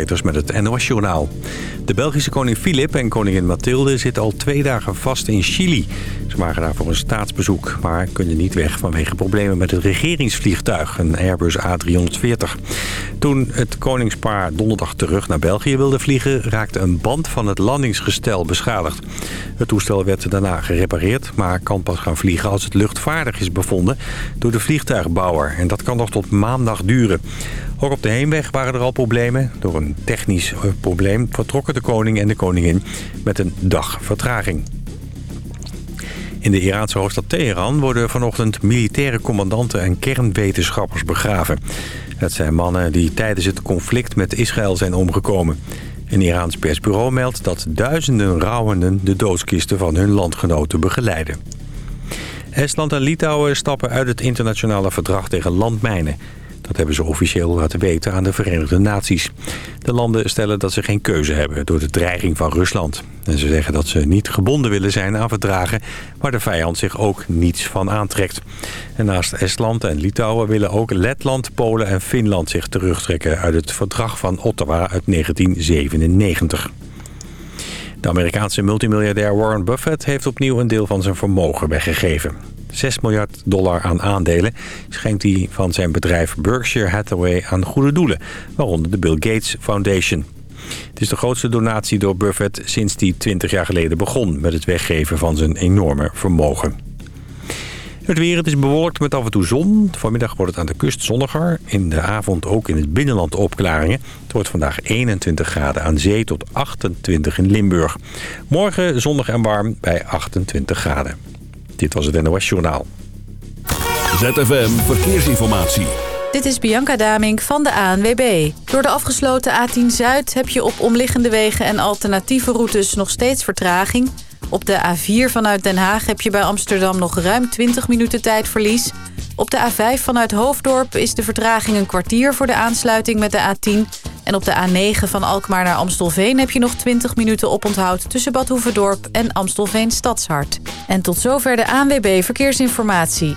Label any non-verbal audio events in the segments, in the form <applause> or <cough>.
Peters met het NOS Journaal. De Belgische koning Filip en koningin Mathilde zitten al twee dagen vast in Chili. Ze waren daar voor een staatsbezoek, maar kunnen niet weg vanwege problemen met het regeringsvliegtuig, een Airbus A340. Toen het koningspaar donderdag terug naar België wilde vliegen, raakte een band van het landingsgestel beschadigd. Het toestel werd daarna gerepareerd, maar kan pas gaan vliegen als het luchtvaardig is bevonden door de vliegtuigbouwer. En dat kan nog tot maandag duren. Ook op de heenweg waren er al problemen. Door een technisch eh, probleem vertrokken de koning en de koningin met een dag vertraging. In de Iraanse hoofdstad Teheran worden vanochtend militaire commandanten en kernwetenschappers begraven. Het zijn mannen die tijdens het conflict met Israël zijn omgekomen. Een Iraans persbureau meldt dat duizenden rouwenden de doodskisten van hun landgenoten begeleiden. Estland en Litouwen stappen uit het internationale verdrag tegen landmijnen. Dat hebben ze officieel laten weten aan de Verenigde Naties. De landen stellen dat ze geen keuze hebben door de dreiging van Rusland. En ze zeggen dat ze niet gebonden willen zijn aan verdragen... waar de vijand zich ook niets van aantrekt. En naast Estland en Litouwen willen ook Letland, Polen en Finland zich terugtrekken... uit het verdrag van Ottawa uit 1997. De Amerikaanse multimiljardair Warren Buffett heeft opnieuw een deel van zijn vermogen weggegeven. 6 miljard dollar aan aandelen schenkt hij van zijn bedrijf Berkshire Hathaway aan goede doelen, waaronder de Bill Gates Foundation. Het is de grootste donatie door Buffett sinds hij 20 jaar geleden begon met het weggeven van zijn enorme vermogen. Het weer, het is bewolkt met af en toe zon. Vanmiddag wordt het aan de kust zonniger. In de avond ook in het binnenland opklaringen. Het wordt vandaag 21 graden aan zee tot 28 in Limburg. Morgen zonnig en warm bij 28 graden. Dit was het NOS Journaal. ZFM Verkeersinformatie. Dit is Bianca Damink van de ANWB. Door de afgesloten A10 Zuid heb je op omliggende wegen en alternatieve routes nog steeds vertraging. Op de A4 vanuit Den Haag heb je bij Amsterdam nog ruim 20 minuten tijdverlies. Op de A5 vanuit Hoofddorp is de vertraging een kwartier voor de aansluiting met de A10. En op de A9 van Alkmaar naar Amstelveen heb je nog 20 minuten oponthoud... tussen Bad Hoeverdorp en Amstelveen Stadshart. En tot zover de ANWB Verkeersinformatie.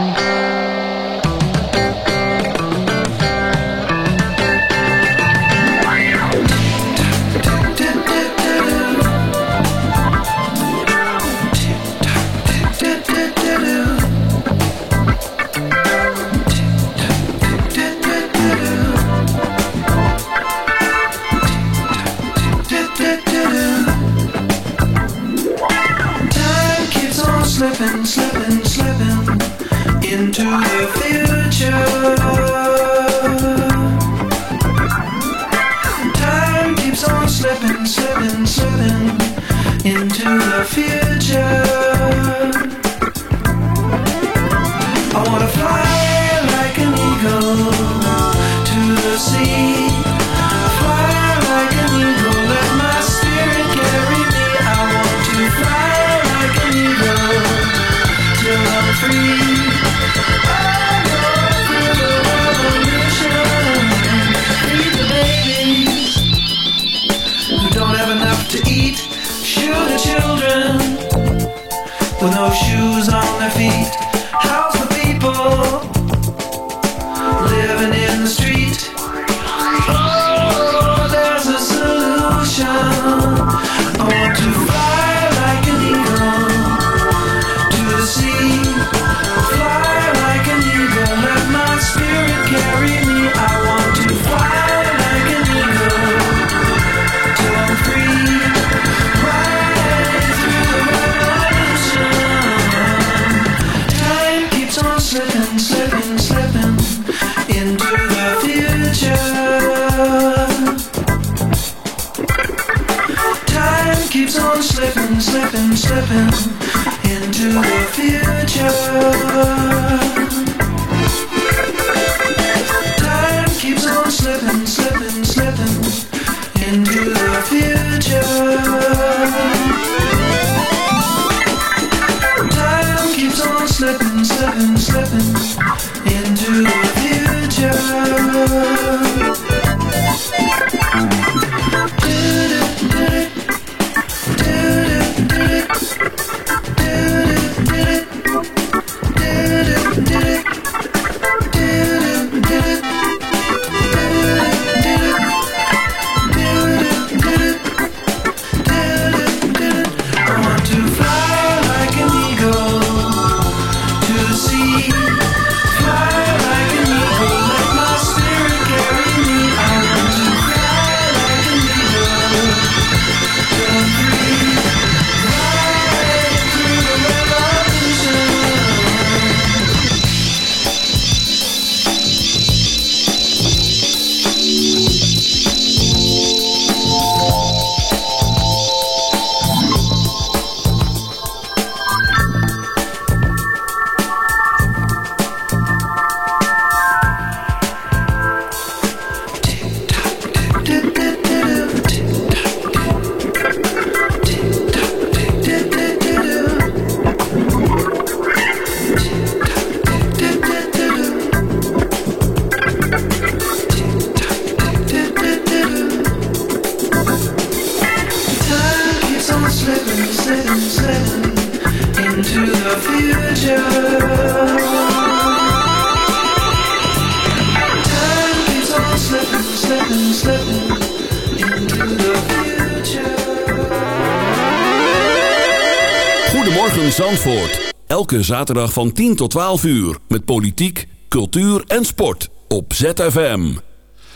Zaterdag van 10 tot 12 uur. Met politiek, cultuur en sport. Op ZFM.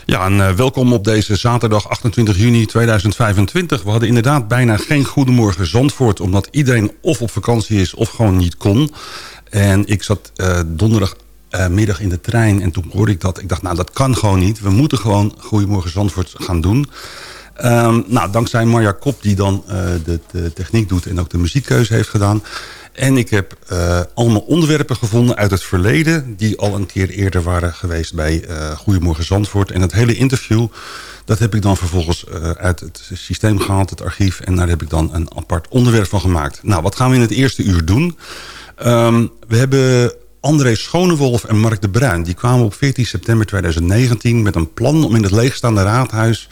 Ja, en eh, welkom op deze zaterdag 28 juni 2025. We hadden inderdaad bijna geen Goedemorgen Zandvoort... omdat iedereen of op vakantie is of gewoon niet kon. En ik zat eh, donderdagmiddag in de trein en toen hoorde ik dat. Ik dacht, nou, dat kan gewoon niet. We moeten gewoon Goedemorgen Zandvoort gaan doen. Ehm, nou, dankzij Marja Kop, die dan eh, de, de techniek doet... en ook de muziekkeuze heeft gedaan... En ik heb eh, allemaal onderwerpen gevonden uit het verleden... die al een keer eerder waren geweest bij eh Goedemorgen Zandvoort. En het hele interview, dat heb ik dan vervolgens eh, uit het systeem gehaald, het archief. En daar heb ik dan een apart onderwerp van gemaakt. Nou, wat gaan we in het eerste uur doen? Ehm, we hebben André Schonewolf en Mark de Bruin. Die kwamen op 14 september 2019 met een plan om in het leegstaande raadhuis...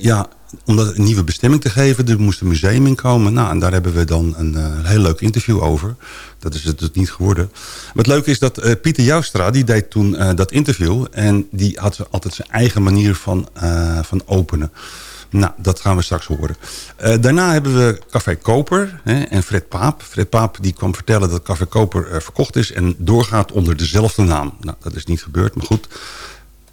ja, om dat een nieuwe bestemming te geven. Er moest een museum in komen. Nou, en daar hebben we dan een eh, heel leuk interview over. Dat is het dus niet geworden. Wat leuk is dat eh, Pieter Joustra, die deed toen eh, dat interview. En die had altijd zijn eigen manier van, van openen. Nou, dat gaan we straks horen. Daarna hebben we Café Koper hè, en Fred Paap. Fred Paap die kwam vertellen dat Café Koper verkocht is... en doorgaat onder dezelfde naam. Nou, dat is niet gebeurd, maar goed.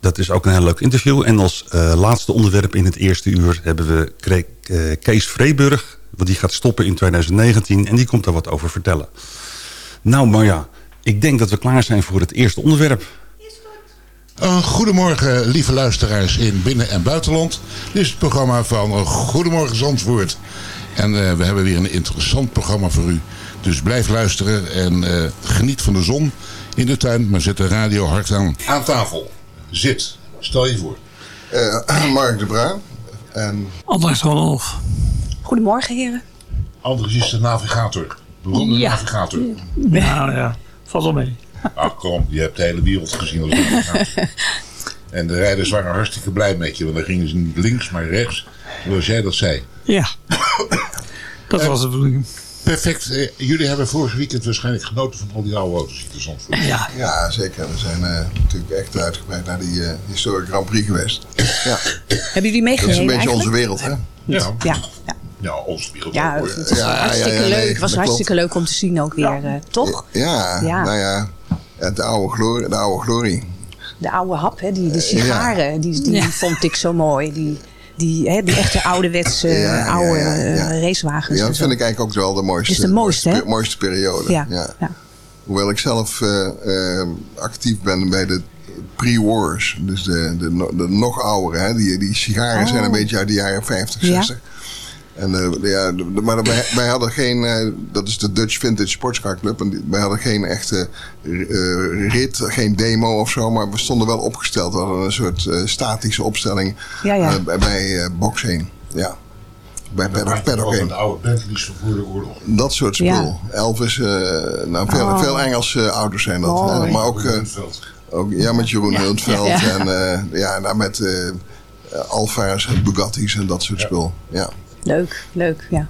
Dat is ook een heel leuk interview. En als eh, laatste onderwerp in het eerste uur hebben we Kre- eh, Kees Vreeburg. Want die gaat stoppen in 2019 en die komt daar wat over vertellen. Nou Marja, ik denk dat we klaar zijn voor het eerste onderwerp. Een goedemorgen, lieve luisteraars in binnen- en buitenland. Dit is het programma van eh, Goedemorgen Zandvoort. En eh, we hebben weer een interessant programma voor u. Dus blijf luisteren en eh, geniet van de zon in de tuin. Maar zet de radio hard aan. Aan tafel. Zit. Stel je voor. Eh, <clears throat> Mark de Bruin. En Anders Rolf. Goedemorgen, heren. Anders is de navigator. Beroemde Ja. navigator. Nou ja, valt wel mee. Ah, kom, je hebt de hele wereld gezien als navigator. <laughs> En de rijders waren hartstikke blij met je. Want dan gingen ze niet links, maar rechts. Zoals jij dat zei. Ja. <coughs> Dat was de bedoeling. Perfect. Eh, jullie hebben vorig weekend waarschijnlijk genoten van al die oude auto's hier in Zandvoort. Ja. ja, zeker. We zijn eh, natuurlijk echt uitgebreid naar die eh historische Grand Prix geweest. Ja, Hebben jullie dat meegereden is een beetje eigenlijk? onze wereld, hè? Ja, Ja, ja. ja onze wereld ja ook, het Ja, hartstikke ja, ja, leuk. nee, Het was dat hartstikke leuk om te zien ook weer, eh, toch? Ja, Ja. nou ja. De oude glorie. De oude glorie. De oude hap, hè, die, de sigaren, die, die Ja. vond ik zo mooi. Die, die, hè, die echte <laughs> ouderwetse Ja, oude ja, ja. eh, racewagens. Ja, dat vind ik eigenlijk ook wel de mooiste, Is de mooiste, hè? pe- mooiste periode. Ja. Hoewel ik zelf eh, eh, actief ben bij de pre-wars. Dus de, de, de nog oudere. Hè? Die, die sigaren zijn een Oh. beetje uit de jaren 50, Ja. 60. En, eh, ja, de- de- maar wij, wij hadden geen, eh, dat is de Dutch Vintage Sportscar Club. En die- wij hadden geen echte eh, rit, geen demo of zo. Maar we stonden wel opgesteld. We hadden een soort eh, statische opstelling Ja, ja. bij, bij Box heen. Ja. Bij Paddock, Paddock Ook heen. een oude Bentleys van voor de oorlog. Dat soort spul. Ja. Elvis, eh, nou, veel, Oh. veel Engelse auto's zijn dat. Maar ook, ook ja, met Jeroen Hultveld Ja. en eh, ja, nou, met eh Alfa's en Bugatti's en dat soort spul. Ja. Leuk, leuk, ja.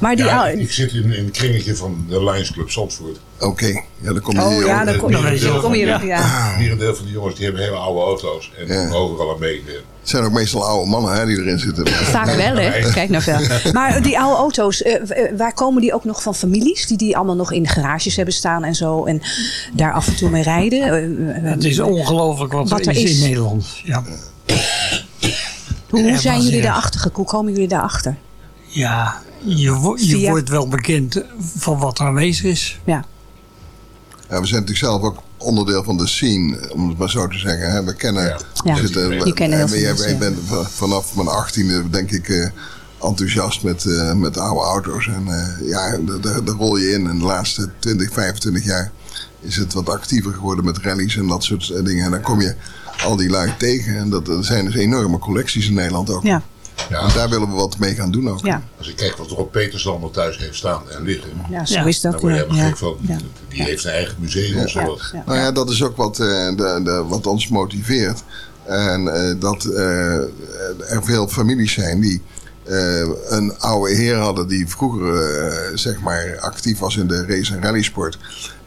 Maar die Ja, oude... ik zit in, in een kringetje van de Lions Club Zandvoort. Oké, ja, dan kom je Oh ja, dan kom Dan kom je ja. Hier een deel van die jongens die hebben hele oude auto's. En Ja. overal aan mee. Het zijn ook meestal oude mannen hè, die erin zitten. Vaak wel, hè? Kijk nou veel. Maar die oude auto's, eh, eh, waar komen die ook nog van families? Die die allemaal nog in de garages hebben staan en zo. En daar af en toe mee rijden. Eh, Het is ongelooflijk wat, Wat er is, is. in Nederland. Ja, hoe zijn jullie daarachter gekomen? Hoe komen jullie daarachter? ja je, wo- je Via- wordt wel bekend van wat er aanwezig is. Ja, Ja, we zijn natuurlijk zelf ook onderdeel van de scene, om het maar zo te zeggen. Hè. We kennen... Ja. Ja. we zitten- Je kent heel veel jij- mensen, va- vanaf mijn achttiende, denk ik, eh, enthousiast met, eh, met oude auto's. En eh, ja, daar- rol je in. En de laatste 20, 25 jaar is het wat actiever geworden met rallies en dat soort dingen. En dan kom je al die lui tegen. En dat, er zijn dus enorme collecties in Nederland ook. ja, Ja, En daar willen we wat mee gaan doen ook. ja. als ik kijk wat Rob Peters allemaal thuis heeft staan en liggen. ja zo Ja. is Daar dat. word je Ja, helemaal ja. gek van. Ja. Die heeft een eigen museum of zo. Ja, wat. ja. Nou ja, dat is ook wat, eh, de, de, wat ons motiveert. En eh, dat eh, er veel families zijn die eh, een oude heer hadden die vroeger zeg maar actief was in de race- en rallysport.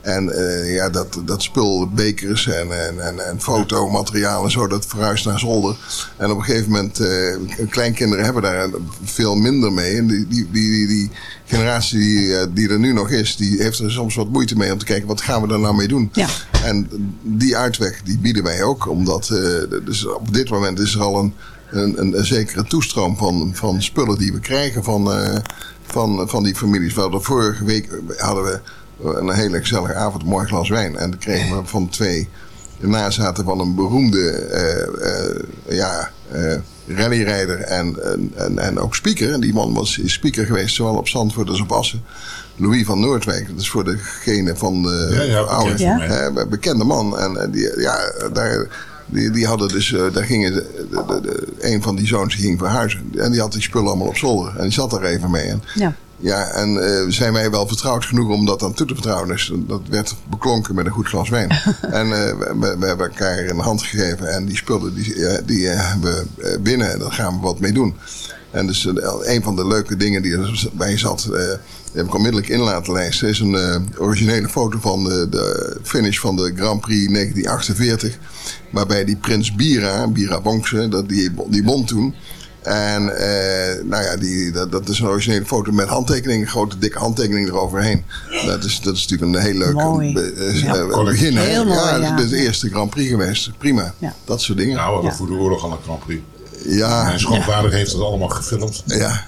En eh, ja, dat, dat spul, bekers en, en, en, en fotomateriaal en zo, dat verhuist naar zolder. En op een gegeven moment, eh, kleinkinderen hebben daar veel minder mee. En die, die, die, die, generatie die, eh, die er nu nog is, die heeft er soms wat moeite mee om te kijken, wat gaan we daar nou mee doen? Ja. En die uitweg die bieden wij ook, omdat dus op dit moment is er al een, een, een, een zekere toestroom van, van spullen die we krijgen van, van, van die families. We hadden vorige week hadden we een hele gezellige avond, een mooi glas wijn. En dan kregen we van twee nazaten van een beroemde eh, eh, ja, eh, rallyrijder en, en, en, en ook speaker. En die man was is speaker geweest, zowel op Zandvoort als op Assen. Louis van Noordwijk, dat is voor degene van de Ja, ja, oude bekend eh, bekende man. En die, ja, daar, die, die hadden dus, eh, daar gingen de, de, de- de- een van die zoons ging verhuizen. En die had die spullen allemaal op zolder. En die zat daar even mee. En, Ja. Ja, en eh, zijn wij wel vertrouwd genoeg om dat aan toe te vertrouwen. Dus dat werd beklonken met een goed glas wijn. <laughs> en eh, we, we- hebben elkaar een hand gegeven. En die spullen die, eh, die hebben we binnen. En daar gaan we wat mee doen. En dus een van de leuke dingen die erbij zat, die heb ik onmiddellijk in laten lijsten, is een originele foto van de, de finish van de Grand Prix 1948. Waarbij die Prins Bira, Bira Bonkse, dat die, die won toen. En eh, nou ja, die, dat, dat is een originele foto met handtekeningen, grote dikke handtekeningen eroverheen. Dat is, dat is natuurlijk een heel leuk Mooi. be- eh, Ja. eh, begin. Heel mooi, ja, ja. het is de eerste Grand Prix geweest. Prima. Ja. Dat soort dingen. Nou, we hadden Ja. voor de oorlog al een Grand Prix. Ja, Mijn schoonvader heeft het allemaal gefilmd. ja.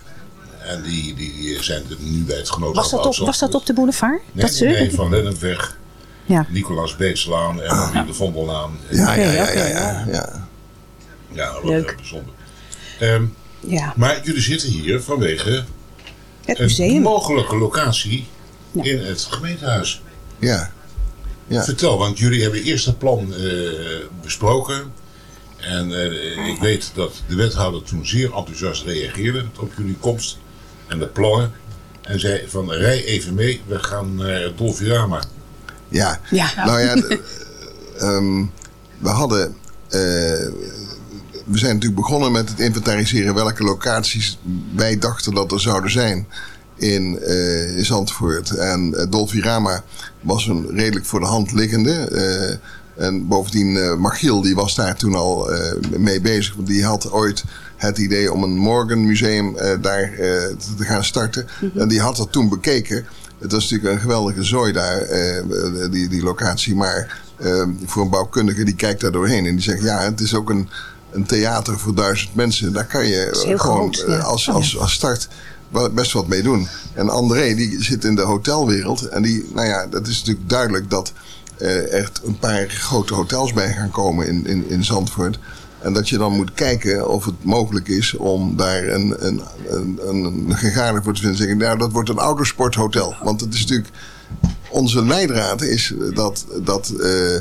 En die, die zijn er nu bij het genootschap Was dat, op, was dat op de boulevard? Nee, dat ze? nee, van Lennepweg, Ja. Nicolaas Beetslaan en weer de Vondellaan. Ja, ja, ja, ja, ja, ja. Ja, dat was Leuk. bijzonder. Ehm, ja. maar jullie zitten hier vanwege Het een museum. mogelijke locatie Ja. in het gemeentehuis. Ja. Ja. Vertel, want jullie hebben eerst het plan eh, besproken. En eh, ik weet dat de wethouder toen zeer enthousiast reageerde op jullie komst en de plannen. En zei van rij even mee, we gaan naar Dolfirama. Ja. Ja. Nou ja, <laughs> ehm, we hadden. eh, we zijn natuurlijk begonnen met het inventariseren welke locaties wij dachten dat er zouden zijn in, eh, in Zandvoort. En uh, Dolfirama was een redelijk voor de hand liggende. eh, en bovendien, eh Machiel die was daar toen al eh, mee bezig. Want die had ooit het idee om een Morgan Museum eh, daar eh, te, gaan starten. En die had dat toen bekeken. Het was natuurlijk een geweldige zooi daar, eh, die, die locatie. Maar eh, voor een bouwkundige die kijkt daar doorheen. En die zegt, ja, het is ook een, een theater voor duizend mensen. Daar kan je gewoon groot, eh, ja. als, Oh, als, als start best wat mee doen. En André, die zit in de hotelwereld. En die, nou ja, dat is natuurlijk duidelijk dat eh, er een paar grote hotels bij gaan komen in, in, in Zandvoort. En dat je dan moet kijken of het mogelijk is om daar een, een, een, een, gegaarde voor te vinden. Zeggen, nou, dat wordt een oudersporthotel. Want het is natuurlijk. Onze leidraad is dat, dat, eh,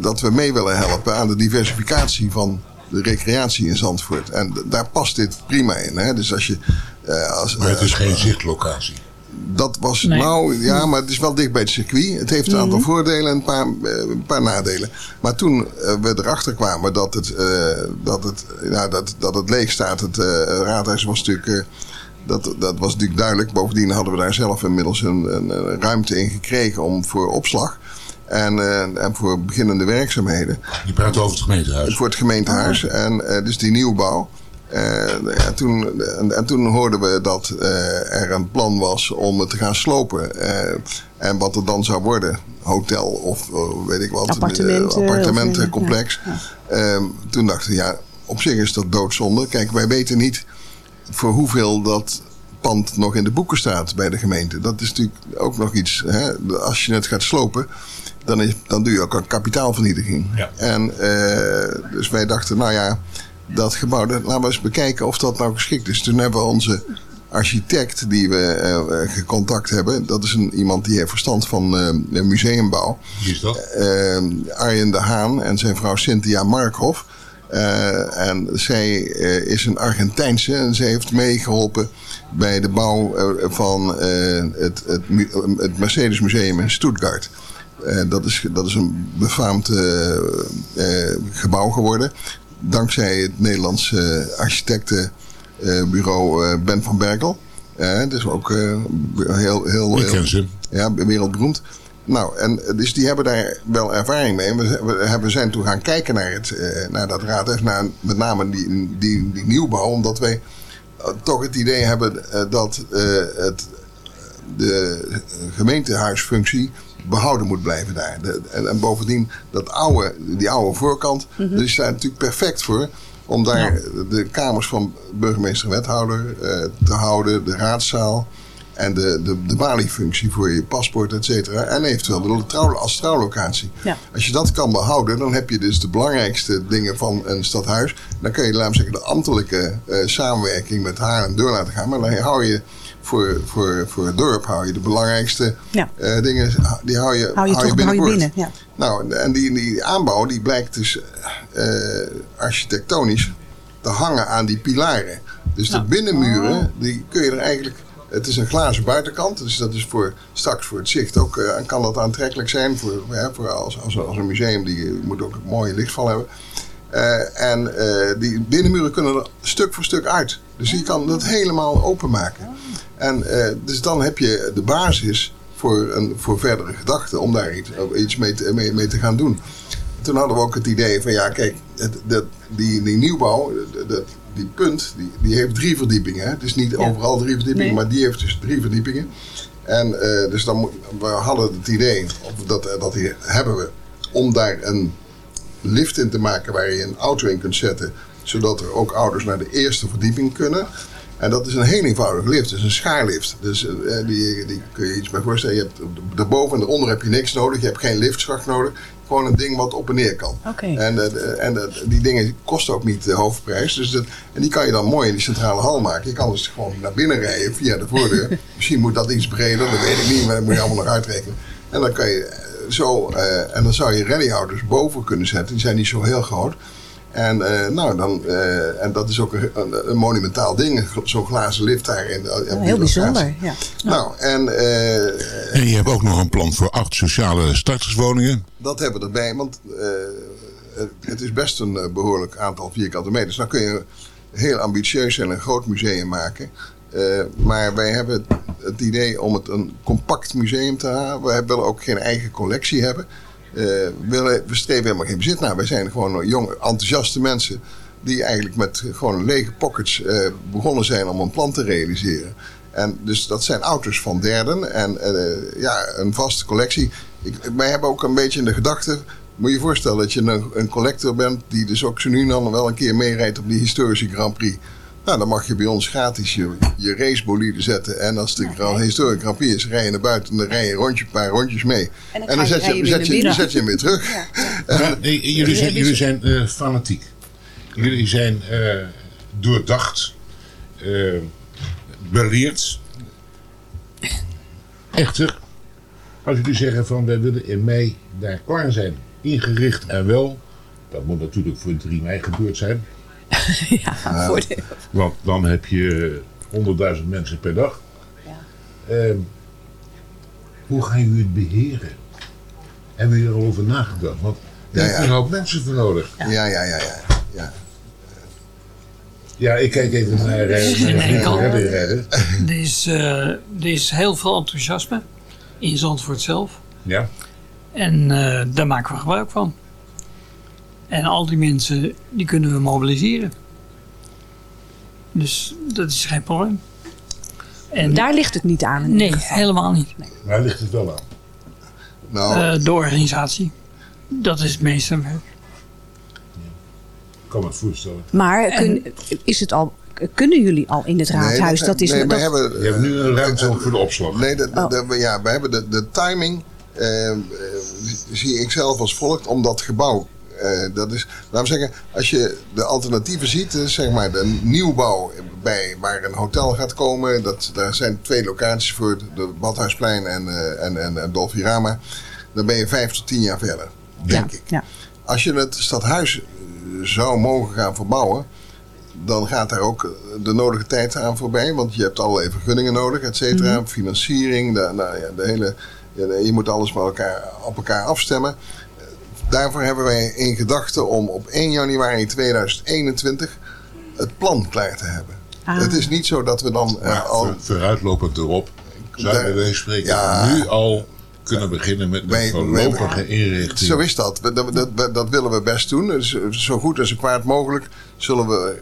dat we mee willen helpen aan de diversificatie van de recreatie in Zandvoort. En daar past dit prima in. Hè? Dus als je. eh, als, Maar het is eh, geen zichtlocatie. dat was, Nee. nou ja, maar het is wel dicht bij het circuit. Het heeft een aantal voordelen en een paar, eh, een paar nadelen. Maar toen eh, we erachter kwamen dat het, eh, dat het, ja, dat, dat het leeg staat, het eh, raadhuis was natuurlijk. eh, dat, dat was natuurlijk duidelijk. Bovendien hadden we daar zelf inmiddels een, een, een ruimte in gekregen om voor opslag. En, eh, en voor beginnende werkzaamheden. Je praat over het gemeentehuis. Voor het gemeentehuis. En eh, dus die nieuwbouw. Eh, ja, toen, en, en toen hoorden we dat eh, er een plan was om het te gaan slopen. Eh, en wat het dan zou worden. Hotel of weet ik wat. Appartementen, appartementencomplex. ja, Ehm, toen dachten we, ja, op zich is dat doodzonde. Kijk, wij weten niet voor hoeveel dat pand nog in de boeken staat bij de gemeente. Dat is natuurlijk ook nog iets. Hè? Als je het gaat slopen, dan, is, dan doe je ook een kapitaalvernietiging. Ja. En eh, dus wij dachten, nou ja, dat gebouw, dat, laten we eens bekijken of dat nou geschikt is. Toen hebben we onze architect die we eh, gecontact hebben, dat is een, iemand die heeft verstand van eh, museumbouw. Wie is dat? Arjen de Haan en zijn vrouw Cynthia Markhoff. En zij is een Argentijnse en zij heeft meegeholpen bij de bouw van het, het Mercedes Museum in Stuttgart. Eh, dat, is, dat is een befaamd eh, eh, gebouw geworden. Dankzij het Nederlandse architectenbureau Ben van Berkel. Dat is ook eh, heel, heel, Ik heel, ken ze. ja, wereldberoemd. Nou, en dus die hebben daar wel ervaring mee. We, we hebben, zijn toen gaan kijken naar, het, naar dat raadhuis, naar met name die, die, die nieuwbouw, omdat wij toch het idee hebben dat het, de gemeentehuisfunctie behouden moet blijven daar. De- en, en bovendien, dat oude, die oude voorkant, dat is daar natuurlijk perfect voor. Om daar de kamers van burgemeester en wethouder eh, te houden, de raadzaal en de, de, de baliefunctie voor je paspoort, et cetera. En eventueel de trouw, als trouwlocatie. Ja. Als je dat kan behouden, dan heb je dus de belangrijkste dingen van een stadhuis. Dan kun je, we zeggen, de ambtelijke eh, samenwerking met haar en door laten gaan. Maar dan hou je voor, voor, voor het dorp hou je de belangrijkste Ja. eh, dingen, die hou je, Hou je, hou binnen. Ja. Nou, en die, die aanbouw die blijkt dus eh, architectonisch te hangen aan die pilaren. Dus de binnenmuren, die kun je er eigenlijk... Het is een glazen buitenkant, dus dat is voor, straks voor het zicht ook... eh, kan dat aantrekkelijk zijn voor, hè, voor als, als, als een museum. Die moet ook een mooie lichtval hebben. Eh, en eh, die binnenmuren kunnen er stuk voor stuk uit. Dus je kan dat helemaal openmaken. En eh, dus dan heb je de basis voor, een, voor verdere gedachten om daar iets, iets mee, te, mee, mee te gaan doen. Toen hadden we ook het idee van ja, kijk, het, dat, die, die nieuwbouw, dat- die punt, die, die heeft drie verdiepingen. Hè? Het is niet overal drie verdiepingen, Nee. maar die heeft dus drie verdiepingen. En dus dan, we hadden het idee, of dat, dat hebben we, om daar een lift in te maken waar je een auto in kunt zetten. Zodat er ook ouders naar de eerste verdieping kunnen. En dat is een heel eenvoudige lift. Het is een schaarlift. Dus eh, die, die kun je iets bij voorstellen. Je hebt, daarboven en eronder heb je niks nodig. Je hebt geen liftschacht nodig. Gewoon een ding wat op en neer kan. Oké. En, eh, de- en de- die dingen kosten ook niet de hoofdprijs. Dus dat, en die kan je dan mooi in die centrale hal maken. Je kan dus gewoon naar binnen rijden via de voordeur. <laughs> Misschien moet dat iets breder, dat weet ik niet. Maar dat moet je allemaal nog uitrekenen. En dan kan je eh, zo... eh, en dan zou je rallyhouders boven kunnen zetten. Die zijn niet zo heel groot. En, eh, nou, dan, eh, en dat is ook een, een, monumentaal ding. Zo'n glazen lift daar. In, de- in die Heel bijzonder. Ja. Nou, en eh, En je hebt ook nog een plan voor acht sociale starterswoningen. dat hebben we erbij, want eh, het, is best een eh, behoorlijk aantal vierkante meters. Nou kun je heel ambitieus en een groot museum maken. Eh, maar wij hebben het, idee om het een compact museum te halen. We willen ook geen eigen collectie hebben. Eh, willen, we streven helemaal geen bezit naar. Wij zijn gewoon jonge, enthousiaste mensen die eigenlijk met gewoon lege pockets eh, begonnen zijn om een plan te realiseren. En dus dat zijn auto's van derden en ja, een vaste collectie. Ik, wij hebben ook een beetje in de gedachte, moet je je voorstellen dat je een, een collector bent die dus ook zo nu en dan wel een keer meerijdt op die historische Grand Prix. Nou, dan mag je bij ons gratis je, je racebolide zetten. En als de Grand Historic Grand Prix is, rij je naar buiten. En dan rij je een, rondje, een paar rondjes mee. En dan En dan ga je- zet je, zet je, zet hem weer terug. <laughs> Jullie zijn, jullie zijn eh, fanatiek. Jullie zijn eh, doordacht, eh, beleerd. Echter, als jullie zeggen van wij willen in mei daar klaar zijn, ingericht en wel, dat moet natuurlijk voor 3 mei gebeurd zijn. <laughs> Ja, de, Want dan heb je 100.000 mensen per dag. Ehm, hoe gaan jullie het beheren? Hebben jullie erover nagedacht? Want Ja, daar ja. heb je een hoop mensen voor nodig. Ja, ja, ja, ja. ja. Ja, ik kijk even naar, eh, <laughs> Redder. <laughs> Er is, eh, er is heel veel enthousiasme in Zandvoort zelf. Ja. En eh, daar maken we gebruik van. En al die mensen, die kunnen we mobiliseren. Dus dat is geen probleem. En daar ligt het niet aan. nee, geval. helemaal niet. Waar ligt het wel aan? Nou, Eh, de organisatie. Dat is het meeste werk. Ik kan me het voorstellen. Maar kun, is het al, kunnen jullie al in het raadhuis? dat is nee, we dat- hebben, Je hebt nu een ruimte voor de opslag. Nee, de, de- Oh. ja, we hebben de, de timing, eh, eh, zie ik zelf als volgt, om dat gebouw. Eh, dat is, laten we zeggen, als je de alternatieven ziet, eh, zeg maar de nieuwbouw bij, waar een hotel gaat komen, dat, daar zijn twee locaties voor, de Badhuisplein en, eh en, en, en Dolfirama. Dan ben je vijf tot tien jaar verder, denk ik. ja. Als je het stadhuis zou mogen gaan verbouwen, dan gaat daar ook de nodige tijd aan voorbij. Want je hebt allerlei vergunningen nodig, et cetera. Financiering, de, nou ja, de hele, je, je moet alles met elkaar, op elkaar afstemmen. Eh, Daarvoor hebben wij in gedachten om op 1 januari 2021 het plan klaar te hebben. Ah. Het is niet zo dat we dan eh, Maar al... voor- vooruitlopend erop zouden wij spreken Ja. nu al kunnen beginnen met een Wij- voorlopige wij- inrichting. Zo is dat. We- Dat, dat, dat willen we best doen. Dus zo goed en zo kwaad mogelijk zullen we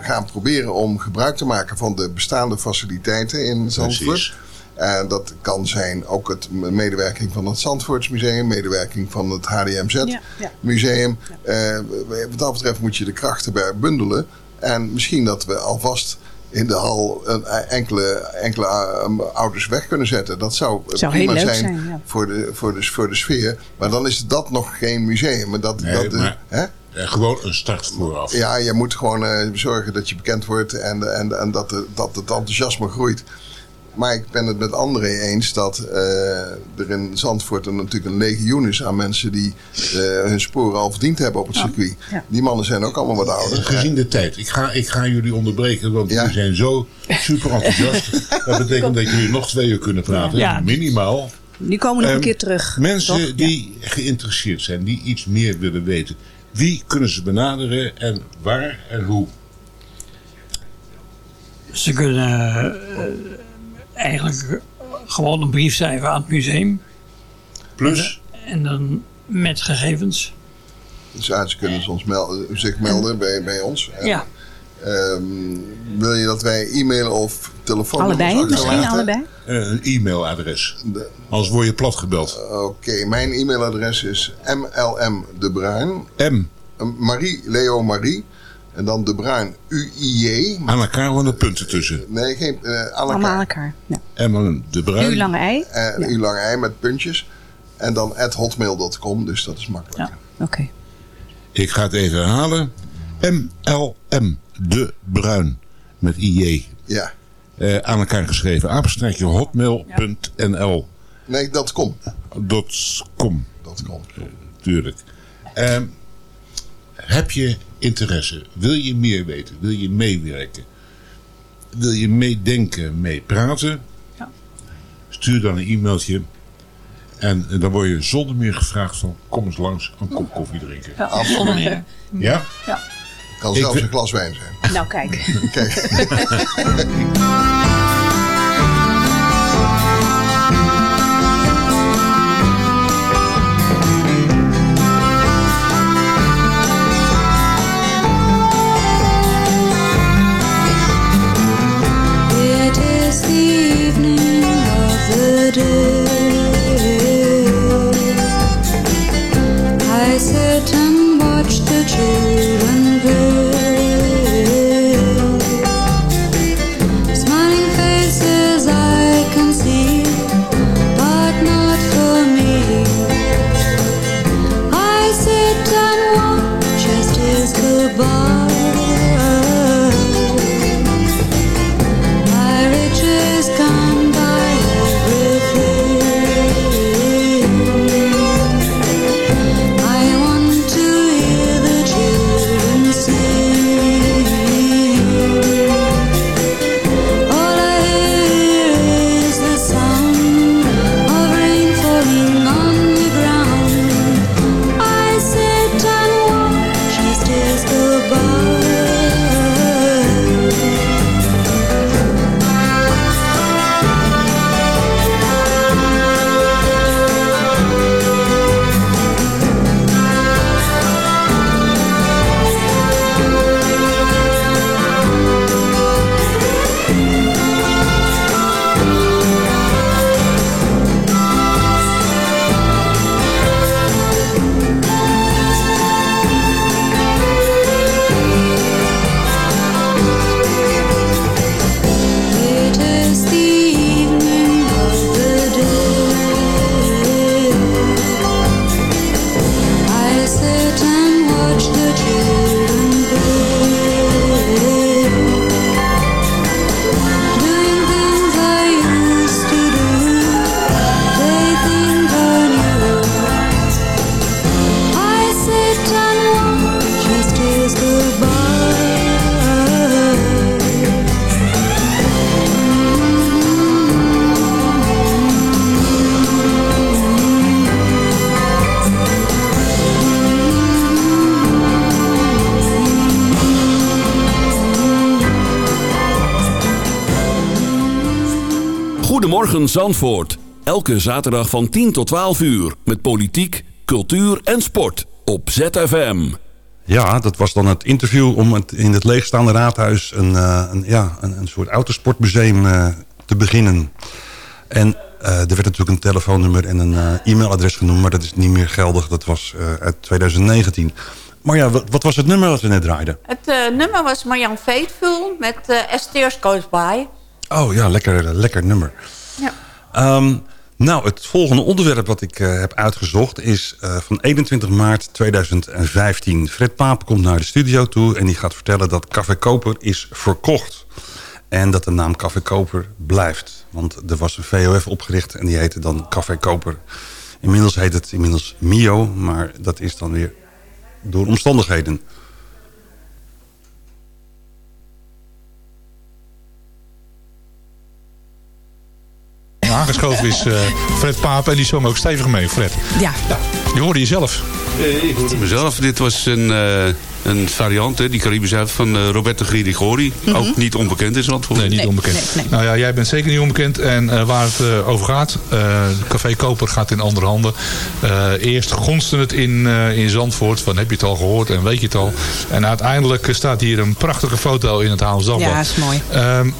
gaan proberen om gebruik te maken van de bestaande faciliteiten in Zandvoort. En dat kan zijn ook het medewerking van het Zandvoortsmuseum, medewerking van het Ja, ja. HDMZ-museum. Eh, wat dat betreft moet je de krachten bij bundelen. En misschien dat we alvast in de hal een, enkele, enkele eh, ouders weg kunnen zetten. Dat zou, Zou prima zijn, zijn, ja. voor, de, voor, de, voor de sfeer. Maar dan is dat nog geen museum. Maar dat, Nee, dat, eh, maar- hè? Eh, gewoon een start vooraf. Ja, je moet gewoon eh, zorgen dat je bekend wordt en, en, en dat, de- dat het enthousiasme groeit. Maar ik ben het met André eens dat eh, er in Zandvoort een, natuurlijk een legioen is aan mensen die eh, hun sporen al verdiend hebben op het circuit. Ja. Die mannen zijn ook allemaal wat ouder. Gezien de tijd. Ik ga, ik ga jullie onderbreken, want Ja. jullie zijn zo super enthousiast. <laughs> dat betekent dat jullie nog twee uur kunnen praten. Ja. Minimaal. Die komen nog Ehm, een keer terug. Mensen toch? Ja. die geïnteresseerd zijn, die iets meer willen weten. Wie kunnen ze benaderen en waar en hoe? Ze kunnen eh, eigenlijk gewoon een brief schrijven aan het museum. Plus, En dan met gegevens. Dus ja, ze kunnen soms melden, zich melden bij, bij ons. En, Ja. ehm, wil je dat wij e-mailen of telefoonnummers Allebei, misschien allebei. eh, een e-mailadres. De- Anders word je platgebeld. Oké, mijn e-mailadres is mlmdebruin, M. eh, Marie, Leo Marie, en dan de Bruin UIJ. Aan elkaar de punten tussen. Nee, geen, eh aan Allemaal aan elkaar. elkaar. Ja. M. De Bruin. Uw lange ei. Eh, Ja. U lange ei met puntjes. En dan at hotmail.com, dus dat is makkelijk. Ja. Oké. Ik ga het even herhalen. MLM. De Bruin. Met IJ. Ja. Eh, aan elkaar geschreven. Apenstreekje hotmail.nl. Nee, dat komt. Dot com. Dat komt. Tuurlijk. Ehm, heb je interesse? Wil je meer weten? Wil je meewerken? Wil je meedenken, meepraten? Ja. Stuur dan een e-mailtje. En dan word je zonder meer gevraagd van kom eens langs een kop koffie drinken. Ja, zonder meer. Ja? Kan Ik zelfs een glas wijn zijn. Nou, kijk. <laughs> Kijk. <laughs> Goedemorgen Zandvoort. Elke zaterdag van 10 tot 12 uur. Met politiek, cultuur en sport. Op ZFM. Ja, dat was dan het interview om het, in het leegstaande raadhuis... een, eh, een, ja, een, een soort autosportmuseum eh, te beginnen. En eh, er werd natuurlijk een telefoonnummer en een e-mailadres genoemd... maar dat is niet meer geldig. Dat was eh, uit 2019. Maar ja, wat, wat was het nummer dat we net draaiden? Het eh, nummer was Marjan Faithful met uh, Esther's Goes By. Oh ja, lekker, lekker nummer. Ehm, nou, het volgende onderwerp wat ik eh, heb uitgezocht is eh, van 21 maart 2015. Fred Paap komt naar de studio toe en die gaat vertellen dat Café Koper is verkocht. En dat de naam Café Koper blijft. Want er was een VOF opgericht en die heette dan Café Koper. Inmiddels heet het inmiddels Mio, maar dat is dan weer door omstandigheden. Aangeschoven is eh, Fred Paap en die zong ook stevig mee, Fred. Ja. Je hoorde jezelf. ik hoorde mezelf. Dit was een, eh, een variant, hè, die Caribische uit van uh, Roberto Grigori. Ook niet onbekend in Zandvoort. Nee, niet onbekend. Nou ja, jij bent zeker niet onbekend. En eh, waar het eh, over gaat, eh, Café Koper gaat in andere handen. Eh, eerst gonste het in, eh, in Zandvoort. Van heb je het al gehoord en weet je het al. En uiteindelijk staat hier een prachtige foto in het Haal Zandbad. Ja, is mooi. Ehm,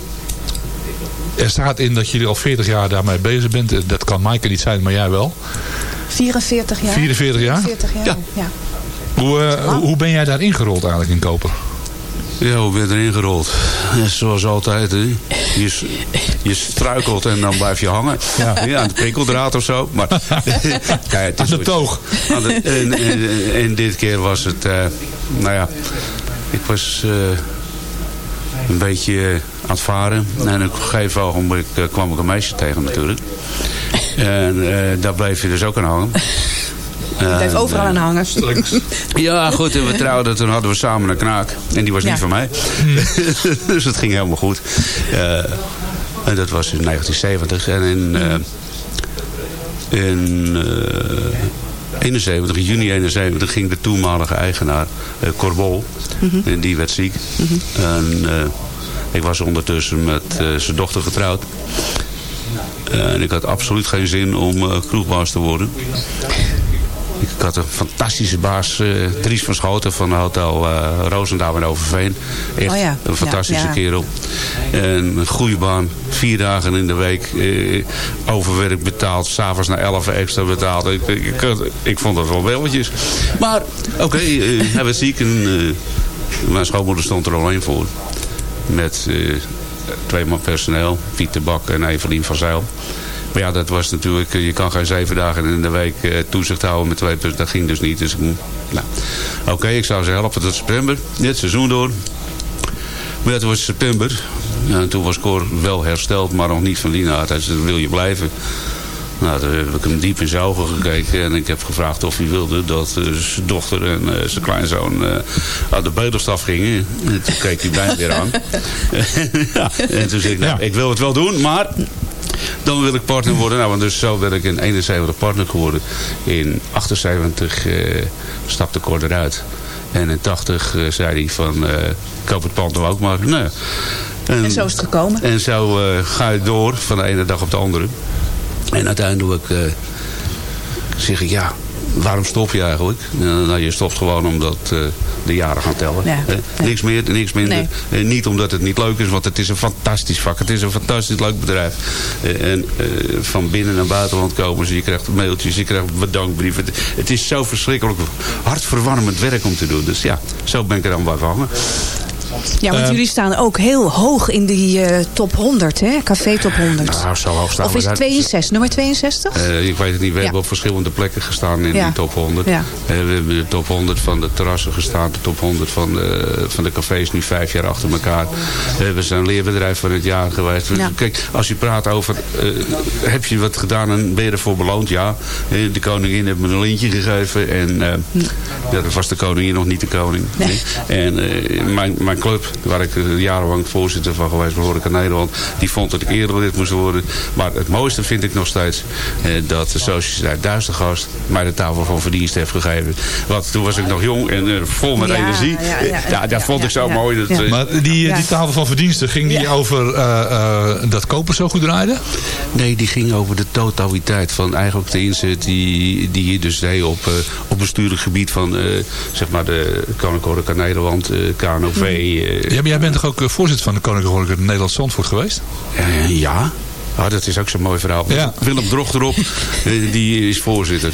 er staat in dat jullie al 40 jaar daarmee bezig bent. Dat kan Maaike niet zijn, maar jij wel. 44 jaar. 44 jaar? 44 jaar, ja. Hoe, eh, hoe- ben jij daar ingerold eigenlijk in Koper? Ja, hoe ben je erin gerold? Ja, Zoals altijd, hè. Je, je struikelt en dan blijf je hangen. Ja, Ja. aan de prikkeldraad of zo. Maar, <laughs> Kijk, het is Aan de toog. Aan de- en, en, en dit keer was het... eh, nou ja, ik was eh, een beetje eh, aan het varen. En op een gegeven ogenblik eh, kwam ik een meisje tegen natuurlijk. <laughs> En eh, daar bleef je dus ook aan hangen. Je blijft En, overal eh, aan hangen. <laughs> ja, goed. En we trouwden, toen hadden we samen een knaak. En die was Ja. niet van mij. <laughs> dus het ging helemaal goed. Eh, en dat was in 1970. En in, eh, in eh, 71, juni 71 ging de toenmalige eigenaar, eh Corbol. Mhm. En die werd ziek. En eh, ik was ondertussen met eh, zijn dochter getrouwd. Eh, en ik had absoluut geen zin om eh, kroegbaas te worden. Ik had een fantastische baas, eh, Dries van Schoten van Hotel eh Roosendaal in Overveen. Echt Oh ja, een fantastische ja, ja. kerel. En een goede baan. Vier dagen in de week. Overwerk betaald. S'avonds naar elf extra betaald. Ik, ik, ik, ik vond dat wel welletjes. Maar oké, eh, hij werd ziek. En, mijn schoonmoeder stond er alleen voor. Met eh, twee man personeel. Piet de Bak en Evelien van Zijl. Maar ja, dat was natuurlijk, eh, je kan geen zeven dagen in de week eh, toezicht houden met twee pers- Dat ging dus niet. Dus nou, oké, ik zou ze helpen tot september. Dit seizoen door. Maar toen was september. Toen was Cor wel hersteld, maar nog niet van naad. Hij zei, wil je blijven? Nou, toen heb ik hem diep in zijn ogen gekeken. En ik heb gevraagd of hij wilde dat eh, zijn dochter en eh, zijn kleinzoon eh, aan de bedelstaf gingen. En toen keek hij mij weer aan. <laughs> ja, en toen zei ik, nou, ik wil het wel doen, maar dan wil ik partner worden. Nou, en dus zo ben ik in 71 partner geworden. In 78 eh, stapte Cor eruit. En in 80 eh, zei hij van, eh, koop het pand nou ook maar. Nee. En zo is het gekomen. En zo eh, ga je door van de ene dag op de andere. En uiteindelijk eh, zeg ik, ja, waarom stop je eigenlijk? Nou, je stopt gewoon omdat eh, de jaren gaan tellen. Ja. Hè? Niks meer, niks minder. Nee. Eh, niet omdat het niet leuk is, want het is een fantastisch vak. Het is een fantastisch leuk bedrijf. Eh, en van binnen naar buitenland komen ze. Je krijgt mailtjes, je krijgt bedankbrieven. Het, het is zo verschrikkelijk hartverwarmend werk om te doen. Dus ja, zo ben ik er dan bij hangen. Ja, want Eh, jullie staan ook heel hoog in die eh, top 100, hè? Café top 100. Nou, zo hoog staan of is het daar. 62, nummer 62? Eh, ik weet het niet. We Ja. hebben op verschillende plekken gestaan in Ja. die top 100. Ja. Eh, we hebben de top 100 van de terrassen gestaan. De top 100 van de, van de cafés nu vijf jaar achter elkaar. We zijn leerbedrijf van het jaar geweest. Kijk, als je praat over... heb je wat gedaan en ben je ervoor beloond? Ja. De koningin heeft me een lintje gegeven. En ja, dat was de koningin nog niet de koning. En eh, mijn, mijn club, waar ik eh, jarenlang voorzitter van geweest ben, Horeca Nederland. Die vond dat ik eerder lid moest worden. Maar het mooiste vind ik nog steeds eh, dat de Sociëteit Duistergast mij de tafel van verdienst heeft gegeven. Want toen was ik nog jong en eh, vol met Ja, energie. ja, ja, ja, Ja, dat vond ik zo mooi. Dat, Maar die, die tafel van verdiensten, ging die over eh, eh, dat koper zo goed draaide? Nee, die ging over de totaliteit van eigenlijk de inzet die, die je dus deed op, op bestuurlijk gebied van eh, zeg maar de Koninklijke Nederland, eh, KNOV. Eh, Ja, maar jij bent toch ook eh, voorzitter van de Koninklijke Nederlands Zandvoort geweest? Eh, ja. Ah, dat is ook zo'n mooi verhaal. Ja. Willem Drochterop, <laughs> eh, die is voorzitter.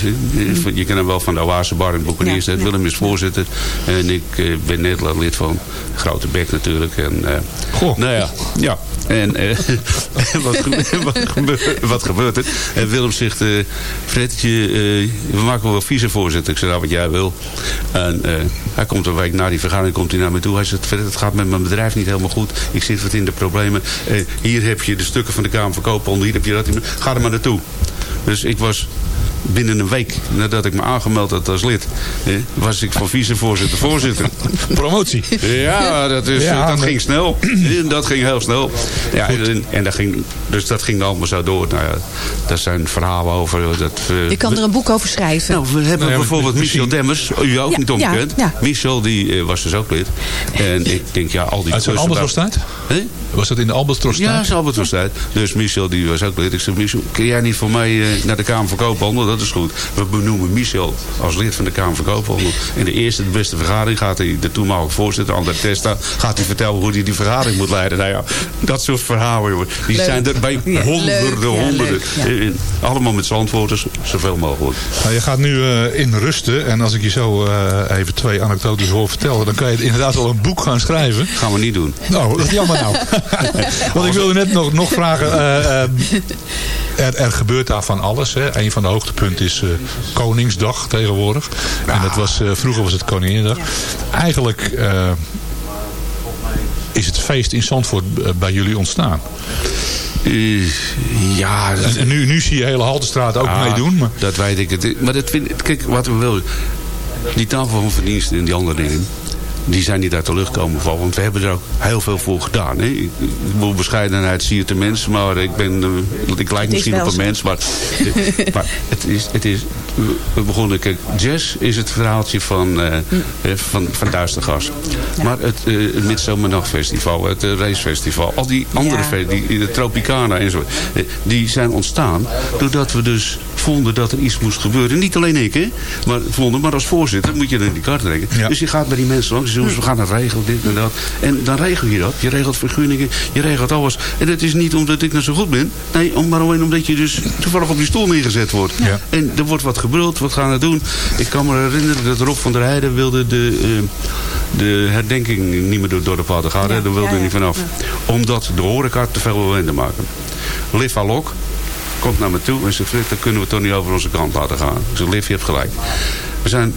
Je kent hem wel van de Oase Bar. Ja, ja. Willem is voorzitter. En ik ben Nederland lid van. Grote bek natuurlijk. En, eh, Goh. Nou ja, ja. En eh, <laughs> wat, <laughs> wat, gebeurt, er? En Willem zegt, eh Fredje, eh, we maken wel vicevoorzitter. Ik zeg, nou wat jij wil. En hij komt een week na die vergadering komt hij naar me toe. Hij zegt, Fred, het gaat met mijn bedrijf niet helemaal goed. Ik zit wat in de problemen. Hier heb je de stukken van de Kamer van Koophandel. Hier heb je dat. Ga er maar naartoe. Dus ik was binnen een week nadat ik me aangemeld had als lid... was ik van vicevoorzitter voorzitter. <laughs> Promotie. Ja, dat, is, Ja, dat ging snel. <clears throat> dat ging heel snel. Ja, en, en dat ging, dus dat ging allemaal zo door. Nou ja, daar zijn verhalen over. Dat, Je kan er een boek over schrijven. nou, we hebben Nou bijvoorbeeld misschien- Michel Demmers, u ook Ja, niet onbekend. ja, ja. Michel die eh, was dus ook lid. En ik denk, ja, al die Uit zijn? Hè? Was dat in de Albatros Ja, is tijd. Dus Michel die was ook lid. Ik zeg, Michel, kun jij niet voor mij eh, naar de Kamer van Koophandel? Dat is goed. We benoemen Michel als lid van de Kamer van Koophandel. In de eerste, de beste vergadering gaat hij, de toenmalige voorzitter, André Testa, gaat hij vertellen hoe hij die vergadering moet leiden. Nou ja, dat soort verhalen, jongen. Die Leuk. zijn er bij Ja, honderden. Ja, honderden. leuk, ja. Allemaal met zandwoorders, zoveel mogelijk. Nou, je gaat nu eh, in rusten. En als ik je zo eh, even twee anekdotes hoor vertellen... dan kan je inderdaad wel een boek gaan schrijven. Gaan we niet doen. Nou, dat is jammer nou. <laughs> Want ik wilde net nog, nog vragen... eh, eh, <laughs> er, er gebeurt daar van alles. Hè. Een van de hoogtepunten is eh, Koningsdag tegenwoordig. En dat was, eh, vroeger was het Koninginnedag. Eigenlijk eh, is het feest in Zandvoort bij jullie ontstaan. Ja, dat- En, nu, nu zie je hele Haltestraat ook Ah, meedoen. Maar... Dat weet ik. Maar dat vind, ik- kijk, wat we willen. Die tafel van verdiensten en die andere dingen. Die zijn niet uit de lucht komen vallen. Want we hebben er ook heel veel voor gedaan. Hè? Ik, bedoel, bescheidenheid zie je te mens. Maar ik, ben, eh, ik lijk is misschien op een mens. Maar, <laughs> maar het is... Het is we- begonnen... Kijk, jazz is het verhaaltje van, eh, eh, van, van Duistergas. Maar het, eh het Midzomernachtfestival, het racefestival... al die andere Ja. feesten, die, de Tropicana en zo... die zijn ontstaan doordat we dus vonden dat er iets moest gebeuren. Niet alleen ik, hè. Maar, vonden, maar als voorzitter moet je er in die kaart trekken. Ja. Dus je gaat bij die mensen langs. We gaan het regelen, dit en dat. En dan regel je dat. Je regelt vergunningen, je regelt alles. En dat is niet omdat ik nou zo goed ben. Nee, om- maar alleen omdat je dus toevallig op die stoel neergezet wordt. Ja. En er wordt wat gebruld, wat gaan we doen? Ik kan me herinneren dat Rob van der Heijden wilde de, eh, de herdenking niet meer door het dorp laten gaan. Ja, Daar wilde hij ja. niet vanaf. Omdat de horeca te veel ellende maken. Liv Alok komt naar me toe en zegt, Frik, dat kunnen we toch niet over onze kant laten gaan. Ik zeg, Liv, je hebt gelijk. We zijn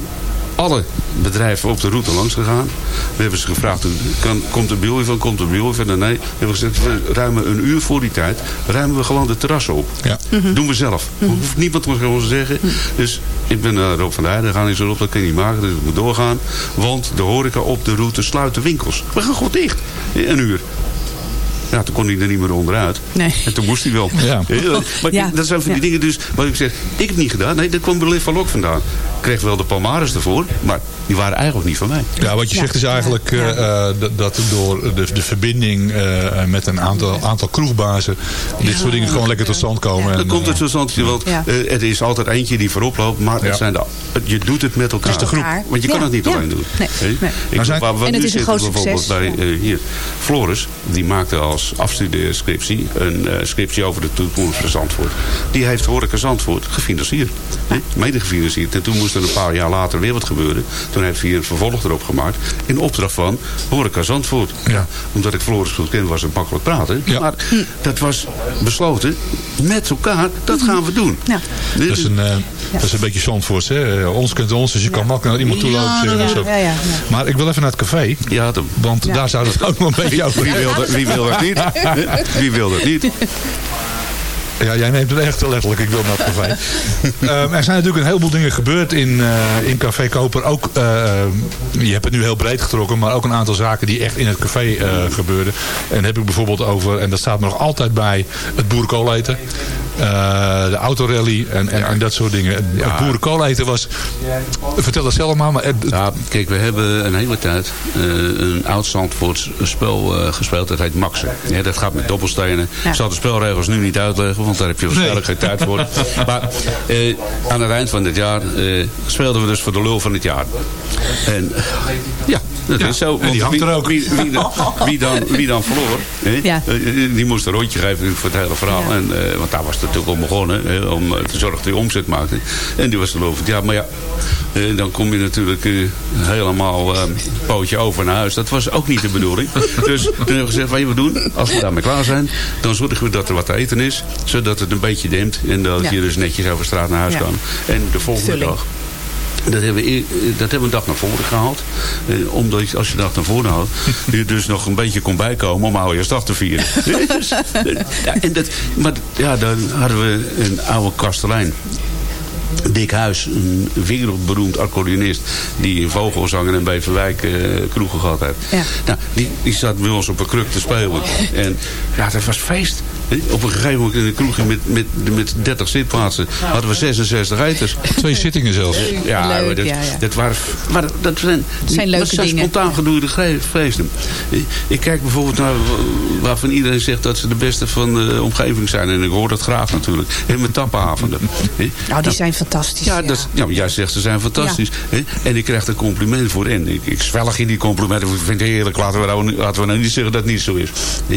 alle bedrijven op de route langs gegaan. We hebben ze gevraagd, kan, komt er bij jullie van, komt er bij jullie van? Nee. We hebben gezegd, we ruimen een uur voor die tijd, ruimen we gewoon de terrassen op. Ja. Doen we zelf. Hoeft niemand ons te zeggen. Dus ik ben naar Rob van der Heijden gegaan. Ik zei, Rob, dat kan je niet maken. Dus het moet doorgaan. Want de horeca op de route sluit de winkels. We gaan gewoon dicht. Een uur. Ja, toen kon hij er niet meer onderuit. Nee. En toen moest hij wel. Ja. Maar Ja. dat zijn van die Ja. dingen dus... Wat ik zeg, ik heb het niet gedaan. Nee, dat kwam bij Liv van Lok vandaan. Ik kreeg wel de palmares ervoor. Maar die waren eigenlijk niet van mij. Ja, wat je Ja. zegt is eigenlijk eh, eh, dat- dat door de, de verbinding eh, met een aantal, aantal kroegbazen... dit soort dingen gewoon lekker tot stand komen. Dan En, komt het tot stand. Want eh, er is altijd eentje die voorop loopt. Maar Ja. het zijn de, je doet het met elkaar. Het is de groep. Want je kan Ja. het niet Ja. alleen doen. Nee. Nee. Ik, Maar zijn- waar we En het nu is een zitten groot bijvoorbeeld succes. bij hier. Floris, die maakte als afstudeerscriptie een eh, scriptie over de toekomst van Zandvoort. Die heeft Horeca Zandvoort gefinancierd. Hè? Mede gefinancierd. En toen moest er een paar jaar later weer wat gebeuren. Toen heeft hij een vervolg erop gemaakt. In opdracht van Horeca Zandvoort. Ja. Omdat ik Floris goed ken, was het makkelijk praten. Ja. Maar dat was besloten met elkaar. Dat gaan we doen. Ja. Dat is een, eh, dat is een beetje Zandvoorts. Hè? Eh, Ons kent ons, dus je kan makkelijk naar iemand toe lopen. Zo. ja, ja, ja. Maar ik wil even naar het café. Ja, dan- Want daar zou het ook nog een beetje <laughs> over wie, wil wie wil dat niet? Wie wil dat niet? Ja, jij neemt het echt te letterlijk. Ik wil naar het café. Ehm, er zijn natuurlijk een heleboel dingen gebeurd in, eh, in Café Koper. Ook, eh, ehm, je hebt het nu heel breed getrokken, maar ook een aantal zaken die echt in het café eh, gebeurden. En heb ik bijvoorbeeld over, en dat staat me nog altijd bij, het boerenkool eten. Eh, de autorally en, en, en dat soort dingen. Het boerenkool eten was... Vertel dat zelf maar. maar Ja, kijk, we hebben een hele tijd eh, een oud Zandvoorts spel eh, gespeeld. Dat heet Maxen. Ja, dat gaat met dobbelstenen. Ja. Ik zal de spelregels nu niet uitleggen, want daar heb je waarschijnlijk geen tijd voor. <laughs> Maar eh, aan het eind van dit jaar eh, speelden we dus voor de lul van het jaar. En eh, ja, dat is zo. en die hangt er ook. Wie, wie, dan, wie, dan, wie dan verloor, hè, Ja. eh, die moest een rondje geven voor het hele verhaal. En, eh, want daar was het natuurlijk om begonnen. Hè, om te zorgen dat hij omzet maakte. En die was het jaar. Maar ja, eh, dan kom je natuurlijk eh, helemaal eh, pootje over naar huis. Dat was ook niet de bedoeling. <laughs> dus toen hebben we gezegd, wat we doen, als we daarmee klaar zijn... dan zorgen we dat er wat te eten is. Zodat het een beetje dempt. En dat Ja. je dus netjes over straat naar huis Ja. kan. En de volgende Vulling. dag... Dat hebben, we, dat hebben we een dag naar voren gehaald. Eh, omdat je, als je de dag naar voren houdt, <laughs> je dus nog een beetje kon bijkomen om oudejaarsdag te vieren. <laughs> Dus, eh, ja, en dat, maar ja, dan hadden we een oude kastelein. Dick Huis, een wereldberoemd accordeonist... die in Vogelzang en Beverwijk eh, kroegen gehad heeft. Ja. Nou, die, die zat bij ons op een kruk te spelen. <laughs> En ja, dat was feest. Op een gegeven moment in een kroegje met, met, met 30 zitplaatsen... hadden we 66 eters. Twee zittingen zelfs. Ja, Leuk, maar dat, ja, ja. dat waren... Maar dat zijn, zijn leuke dat zijn dingen. spontaan gedoeide feesten. Ik kijk bijvoorbeeld naar waarvan iedereen zegt dat ze de beste van de omgeving zijn. En ik hoor dat graag natuurlijk. En met tappenavonden. Nou, die zijn fantastisch. Ja, dat, ja, jij zegt ze zijn fantastisch. Hè? En ik krijg er compliment voor. En ik, ik zwelg in die complimenten. Ik vind het heerlijk. Laten we, nou, laten we nou niet zeggen dat het niet zo is.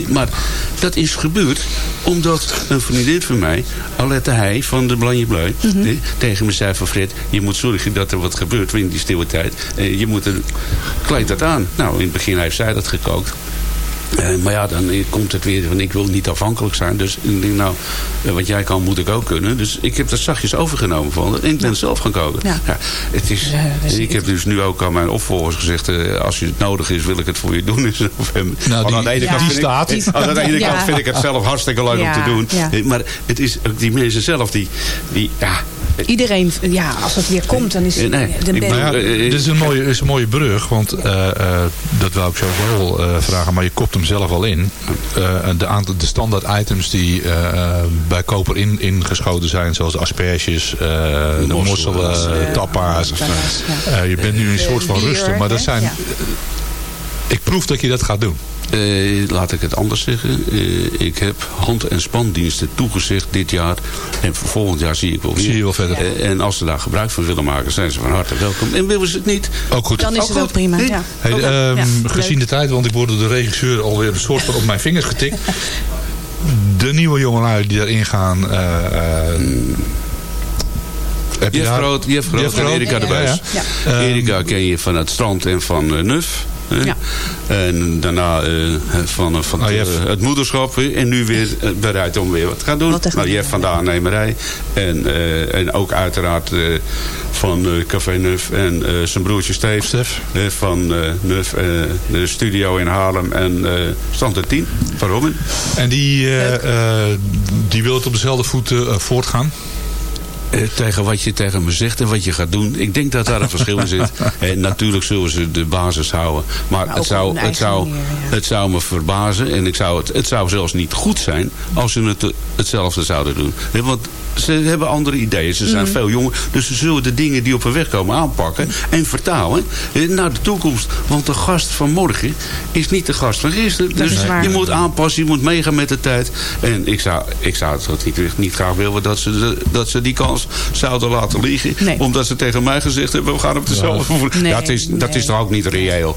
Maar dat is gebeurd omdat een vriendin van mij, Alette Heij van de Blanje Bleu, hè, tegen me zei van Fred, je moet zorgen dat er wat gebeurt in die stille tijd. Eh, je moet een, kleed dat aan. Nou, in het begin heeft zij dat gekookt. Eh, maar ja, dan komt het weer van ik wil niet afhankelijk zijn. Dus ik denk nou, eh, wat jij kan moet ik ook kunnen. Dus ik heb dat zachtjes overgenomen van en ik ben zelf gaan koken. Ja. het is, ik heb dus nu ook aan mijn opvolgers gezegd, eh, als je het nodig is wil ik het voor je doen <laughs> november. Nou, die- aan de ene ja. kant die vind ik- staat. <laughs> aan de ene Ja. kant vind ik het zelf hartstikke leuk Ja, om te doen. ja. Maar het is ook die mensen zelf die, die ja, Iedereen, ja, als het weer komt, dan is Eh, nee, ja, Eh, dit is een mooie, is een mooie brug, want eh, eh, dat wil ik zo wel eh, vragen, maar je kopt hem zelf al in. Eh, de, aantal, de standaard items die eh, bij koper in, ingeschoten zijn, zoals de asperges, eh, de Mosselen, tapa's. Eh, je bent nu in een soort van rusten, maar dat zijn... Ik proef dat je dat gaat doen. Eh, laat ik het anders zeggen. Eh, ik heb hand- en spandiensten toegezegd dit jaar. En voor volgend jaar zie ik wel weer. Zie je wel verder. Eh, en als ze daar gebruik van willen maken, zijn ze van harte welkom. En willen ze het niet? Ook goed. Dan is Ook het ook goed. prima. Ja. Hey, ehm, ja, gezien leuk. de tijd, want ik word door de regisseur alweer een soort van op mijn vingers getikt. De nieuwe jongelui die daarin gaan. eh, eh, heb je Jeff daar- Groot, Jeff Groot en Groot? Erika de Buis. Ja. Erika ken je van het strand en van Nuf. Hè? Ja. En daarna eh, van, eh, van Oh, het, Jeff. eh, het moederschap. hè? En nu weer eh, bereid om weer wat te gaan doen. Nou, Jeff doen, van de aannemerij. En, eh, en ook uiteraard eh, van eh, Café Nuf. En eh, zijn broertje Steve. Stef. eh, van eh, Nuf. eh, de studio in Haarlem. En eh Stand en 10 van Robin. En die, eh, eh, die wil het op dezelfde voeten eh, voortgaan. Eh, tegen wat je tegen me zegt en wat je gaat doen. Ik denk dat daar een verschil in zit. <laughs> En natuurlijk zullen ze de basis houden. Maar, Maar het, zou, het, zou, manier, ja. het zou me verbazen. En ik zou het, het zou zelfs niet goed zijn als ze het, hetzelfde zouden doen. Want ze hebben andere ideeën. Ze zijn Mhm. veel jonger. Dus ze zullen de dingen die op hun weg komen aanpakken. En vertalen naar de toekomst. Want de gast van morgen is niet de gast van gisteren. Dus je moet aanpassen. Je moet meegaan met de tijd. En ik zou, ik zou het niet, niet graag willen dat ze, de- dat ze die kans zouden laten liggen. Nee. Omdat ze tegen mij gezegd hebben, we gaan op dezelfde voer. Nee, ja, dat, is, dat nee. is toch ook niet reëel.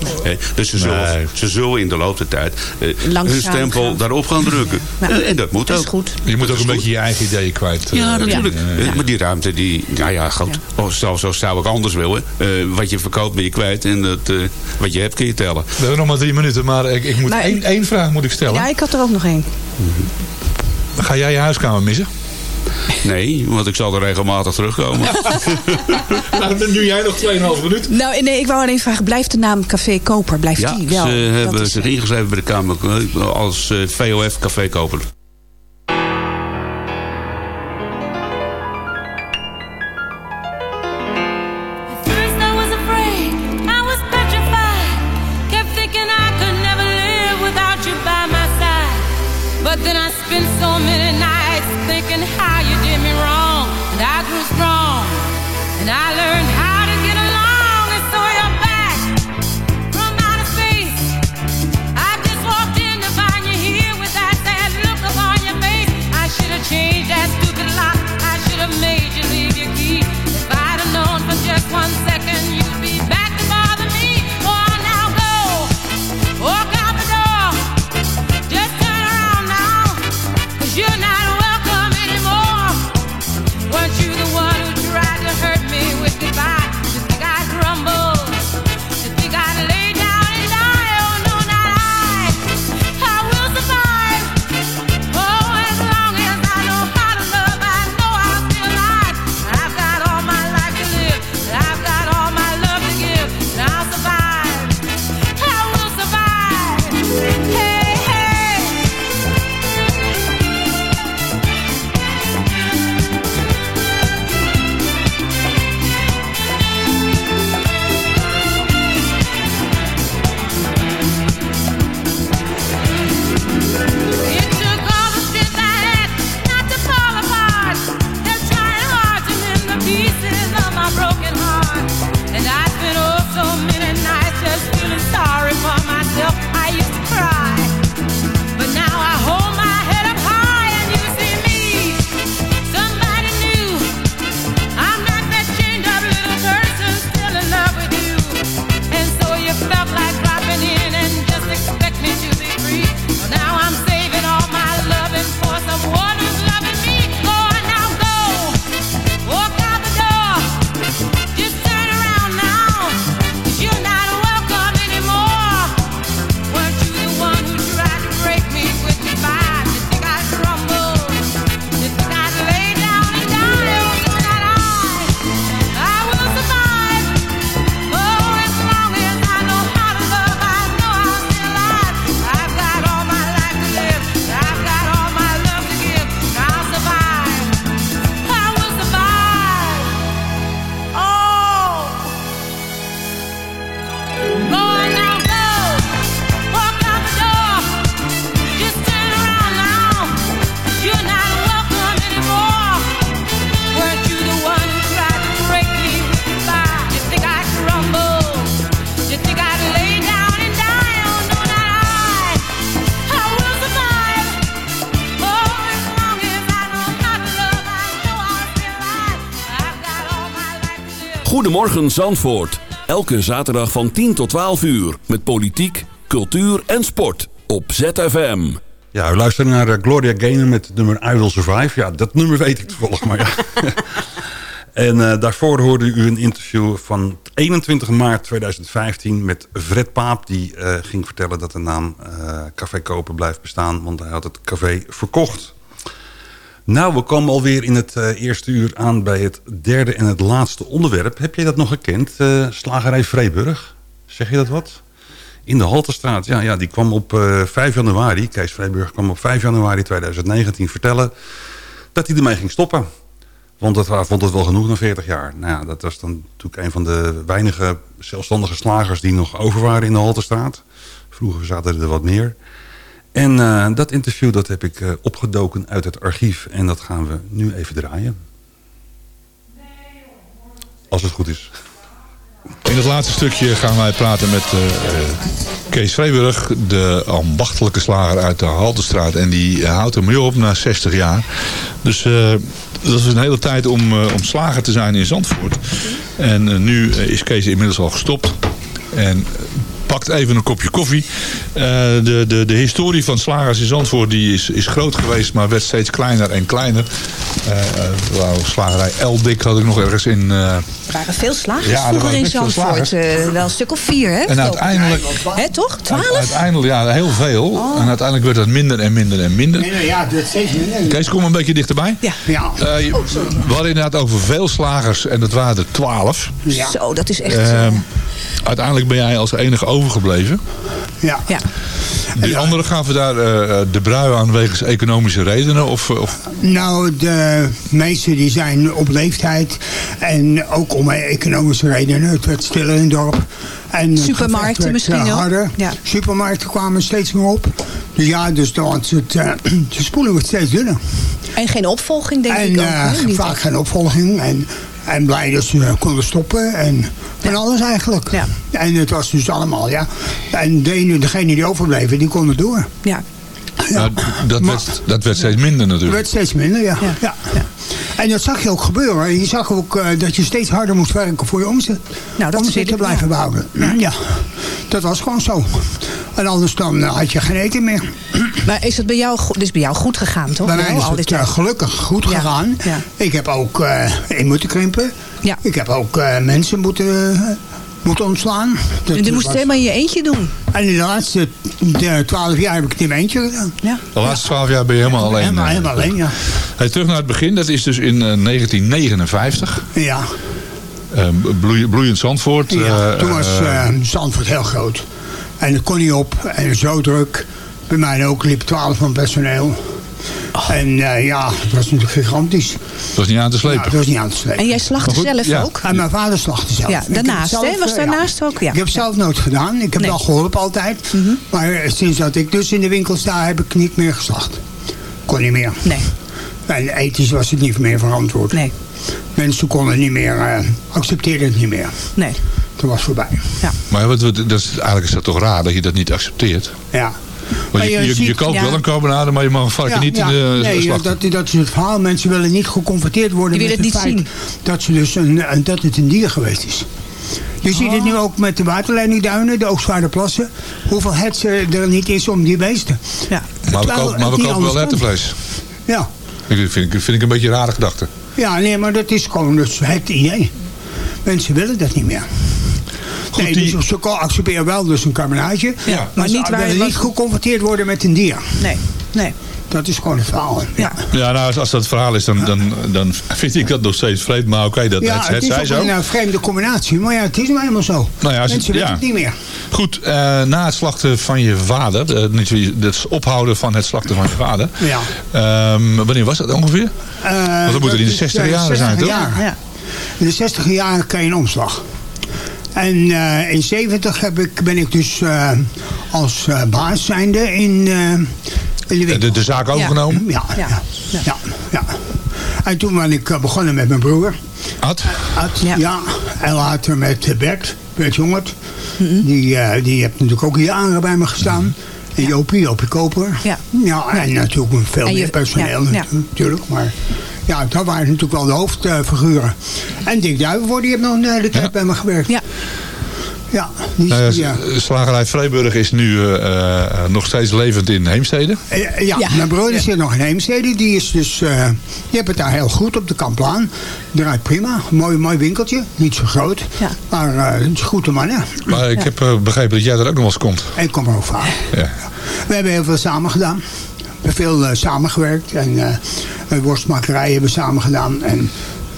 Dus ze zullen, Nee. ze zullen in de loop der tijd eh, Langzaam hun stempel gaan. daarop gaan drukken. Ja. <laughs> En, en dat moet Dat ook. is goed. Je moet ook een beetje je eigen ideeën kwijt. eh, Ja, natuurlijk. eh, Maar die ruimte, die, nou ja, goed. Oh, zo, zo zou ik anders willen. Eh, wat je verkoopt ben je kwijt. En dat, eh, wat je hebt kun je tellen. We hebben nog maar drie minuten, maar ik, ik moet Nou, één, één vraag moet ik stellen. Ja, ik had er ook nog één. Ga jij je huiskamer missen? Nee, want ik zal er regelmatig terugkomen. <laughs> nou, dan nu jij nog 2,5 minuten. Nou, nee, ik wou alleen vragen, blijft de naam Café Koper, blijft Ja, die wel? ze Dat hebben is- zich ingeschreven bij de Kamer eh, als eh, VOF Cafékoper. Goedemorgen Zandvoort. Elke zaterdag van 10 tot 12 uur. Met politiek, cultuur en sport. Op ZFM. Ja, u luistert naar eh, Gloria Gaynor met het nummer I Will Survive. Ja, dat nummer weet ik toevallig, maar ja. <laughs> en eh, daarvoor hoorde u een interview van 21 maart 2015 met Fred Paap. Die eh, ging vertellen dat de naam Café Koper blijft bestaan, want hij had het café verkocht. Nou, we komen alweer in het eh, eerste uur aan bij het derde en het laatste onderwerp. Heb jij dat nog gekend? Eh, Slagerij Vreeburg? Zeg je dat wat? In de Halterstraat, ja, ja die kwam op eh 5 januari, Kees Vreeburg kwam op 5 januari 2019 vertellen dat hij ermee ging stoppen. Want dat, vond het wel genoeg na 40 jaar. Nou ja, dat was dan natuurlijk een van de weinige zelfstandige slagers die nog over waren in de Halterstraat. Vroeger zaten er wat meer. En eh, dat interview dat heb ik eh, opgedoken uit het archief. En dat gaan we nu even draaien. Als het goed is. In het laatste stukje gaan wij praten met eh, Kees Vreeburg, de ambachtelijke slager uit de Haltestraat. En die houdt ermee op na 60 jaar. Dus eh, dat is een hele tijd om, om slager te zijn in Zandvoort. En nu is Kees inmiddels al gestopt. En pakt even een kopje koffie. Eh, de, de, de historie van slagers in Zandvoort die is, is groot geweest, maar werd steeds kleiner en kleiner. Eh eh, wauw, slagerij Eldik had ik nog ergens in... eh, Er waren veel slagers Ja, er vroeger in Zandvoort. Eh, wel een stuk of vier, hè? En uiteindelijk- Hè, toch? Twaalf? Uiteindelijk, ja, heel veel. En uiteindelijk werd dat minder en minder en minder. Nee, nee, ja, dat steeds minder. Kees, kom een beetje dichterbij. Ja. Ja. Eh, je- we hadden inderdaad over veel slagers en dat waren er twaalf. Zo, dat is echt... Ehm, uiteindelijk ben jij als enige overgebleven. Ja. ja. Die anderen gaven daar eh, de brui aan wegens economische redenen? Of, of Nou, de meesten die zijn op leeftijd. En ook om economische redenen. Het werd stiller in het dorp. En Supermarkten misschien eh, ook? harder. Ja. Supermarkten kwamen steeds meer op. Dus ja, dus dan het, eh, <clears throat> de spoeling wordt steeds dunner. En geen opvolging, denk en ik ook. eh, vaak geen opvolging. En, en blij dat ze konden stoppen. En van alles eigenlijk. En het was dus allemaal, ja. En de ene, degene die overbleven, die konden door. Ja. Nou, dat, werd, dat werd steeds minder natuurlijk. werd steeds minder, ja. ja. En dat zag je ook gebeuren. Je zag ook eh, dat je steeds harder moest werken voor je omzet. Nou, dat omzet te blijven ja. behouden. Ja, dat was gewoon zo. En anders dan eh, had je geen eten meer. Maar is het bij jou, is bij jou goed gegaan, toch? Bij mij is het eh, gelukkig goed Ja, gegaan. ja. Ik heb ook eh, in moeten krimpen. Ja. Ik heb ook eh, mensen moeten, moeten ontslaan. Dat En die moest was- het helemaal in je eentje doen. En in de laatste de twaalf jaar heb ik het in mijn eentje gedaan. Ja. De laatste twaalf jaar ben je helemaal alleen. Helemaal, eh. helemaal alleen, ja. Hey, terug naar het begin, dat is dus in eh, 1959. Ja, Eh, bloei- bloeiend Zandvoort. ja. eh, toen was Zandvoort heel groot. En het kon niet op. En zo druk. Bij mij ook liep 12 van personeel. En eh, ja, het was natuurlijk gigantisch. het was niet aan te slepen. Ja, het was niet aan te slepen. En jij slachtte Maar goed, zelf ja. ook? En mijn vader slachtte zelf. Ja, daarnaast, zelf, hè? Was daarnaast ook? Ja. Ik heb zelf nooit gedaan. Ik heb Nee. wel geholpen altijd. Maar eh, sinds dat ik dus in de winkel sta, heb ik niet meer geslacht. Kon niet meer. Nee. En ethisch was het niet meer verantwoord. Nee. Mensen konden niet meer, eh accepteerden het niet meer. Nee. Toen was het voorbij. Maar wat, wat- dat is, eigenlijk is dat toch raar dat je dat niet accepteert? Ja. Maar je, je je, je ziet- koopt ja. wel een carbonade, maar je mag een varken niet in de nee, slachten. dat, dat is het verhaal. Mensen willen niet geconfronteerd worden Die met willen het het feit niet dat, ze dus een, dat het een dier geweest is. Je ziet het nu ook met de waterleidingduinen, de plassen. Hoeveel hetze er niet is om die beesten. Ja. Maar we, kopen, maar we het kopen wel lettervlees. Ja. Ik vind, ik- vind ik een beetje een rare gedachte. ja, nee, maar dat is gewoon dus het idee. Mensen willen dat niet meer. Nee, die- dus ze accepteren wel dus een. Ja. Maar, niet waar- niet geconfronteerd worden met een dier. Nee. Nee. Dat is gewoon het verhaal. Ja. Ja, nou, als, als dat het verhaal is, dan, dan, dan vind ik dat nog steeds vreemd. Maar oké, dat Ja, het, het het is ook een eh, vreemde combinatie. Maar ja, het is nou helemaal zo. Nou ja, als het- Mensen willen ja. het niet meer. Goed, eh, na het slachten van je vader, zo- het ophouden van het slachten van je vader. Ja. Ehm, wanneer was dat ongeveer? Eh, Want dat moet er in de is, 60 eh, jaren zijn, 60 toch? jaar. Ja. In de 60 jaar kan je een omslag. En eh, in 70 heb ik, ben ik dus eh, als eh, baas zijnde in, eh, in de winkel. De, de zaak overgenomen? Ja, Ja. ja, ja. ja, En toen ben ik begonnen met mijn broer. Ad? Ad, Ja. ja. En later met Bert, Bert Jongert. Mhm. die, die heeft natuurlijk ook hier aan bij me gestaan. En Jopie, Jopie Koper. Ja. Ja, en natuurlijk veel En je- meer personeel ja, ja. natuurlijk. Maar ja, dat waren natuurlijk wel de hoofdfiguren. en Dick Duivenvoort, die heeft nog een hele tijd bij me gewerkt. Ja. Ja, die, Nou ja, ja. Slagerij Vreeburg is nu eh, eh, nog steeds levend in Heemstede. Eh, ja, Ja. mijn broer die zit nog in Heemstede. Die is dus, eh die heeft het daar heel goed op de Kamplaan. Draait prima. Mooi, mooi winkeltje. Niet zo groot. Ja. Maar eh, het is goed mannen. Maar ik heb eh, begrepen dat jij er ook nog wel eens komt. Ik kom er ook vaak. Ja. We hebben heel veel samen gedaan. We hebben veel eh, samengewerkt. En eh worstmakerij hebben we samen gedaan. En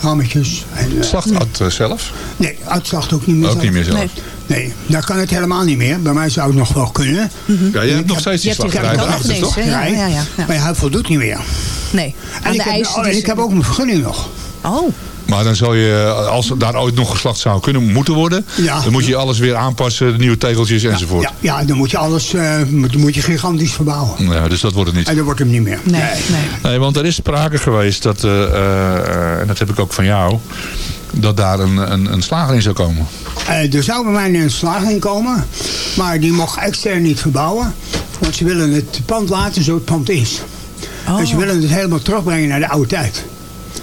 rammetjes. En, eh, Slacht Ad eh, zelf? Nee, uitslacht ook niet meer Ook zelf. niet meer zelf. Nee. Nee, daar kan het helemaal niet meer. Bij mij zou het nog wel kunnen. Ja, je hebt nog steeds die slachterij toch? hè? Ja, ja, ja, ja. Maar hij voldoet niet meer. Nee. En, ik de heb, eisen. oh, en dus- ik heb ook mijn vergunning nog. Oh. Maar dan zou je, als daar ooit nog geslacht zou kunnen moeten worden, Ja. dan moet je alles weer aanpassen, de nieuwe tegeltjes enzovoort. Ja, ja, dan moet je alles eh, moet, moet je gigantisch verbouwen. Ja, dus dat wordt het niet. En dat wordt hem niet meer. Nee, nee. Nee, want er is sprake geweest, dat, eh, eh, en dat heb ik ook van jou, dat daar een, een, een slager in zou komen. Eh, er zou bij mij een slag in komen. Maar die mocht extern niet verbouwen. Want ze willen het pand laten zoals het pand is. Oh. En ze willen het helemaal terugbrengen naar de oude tijd.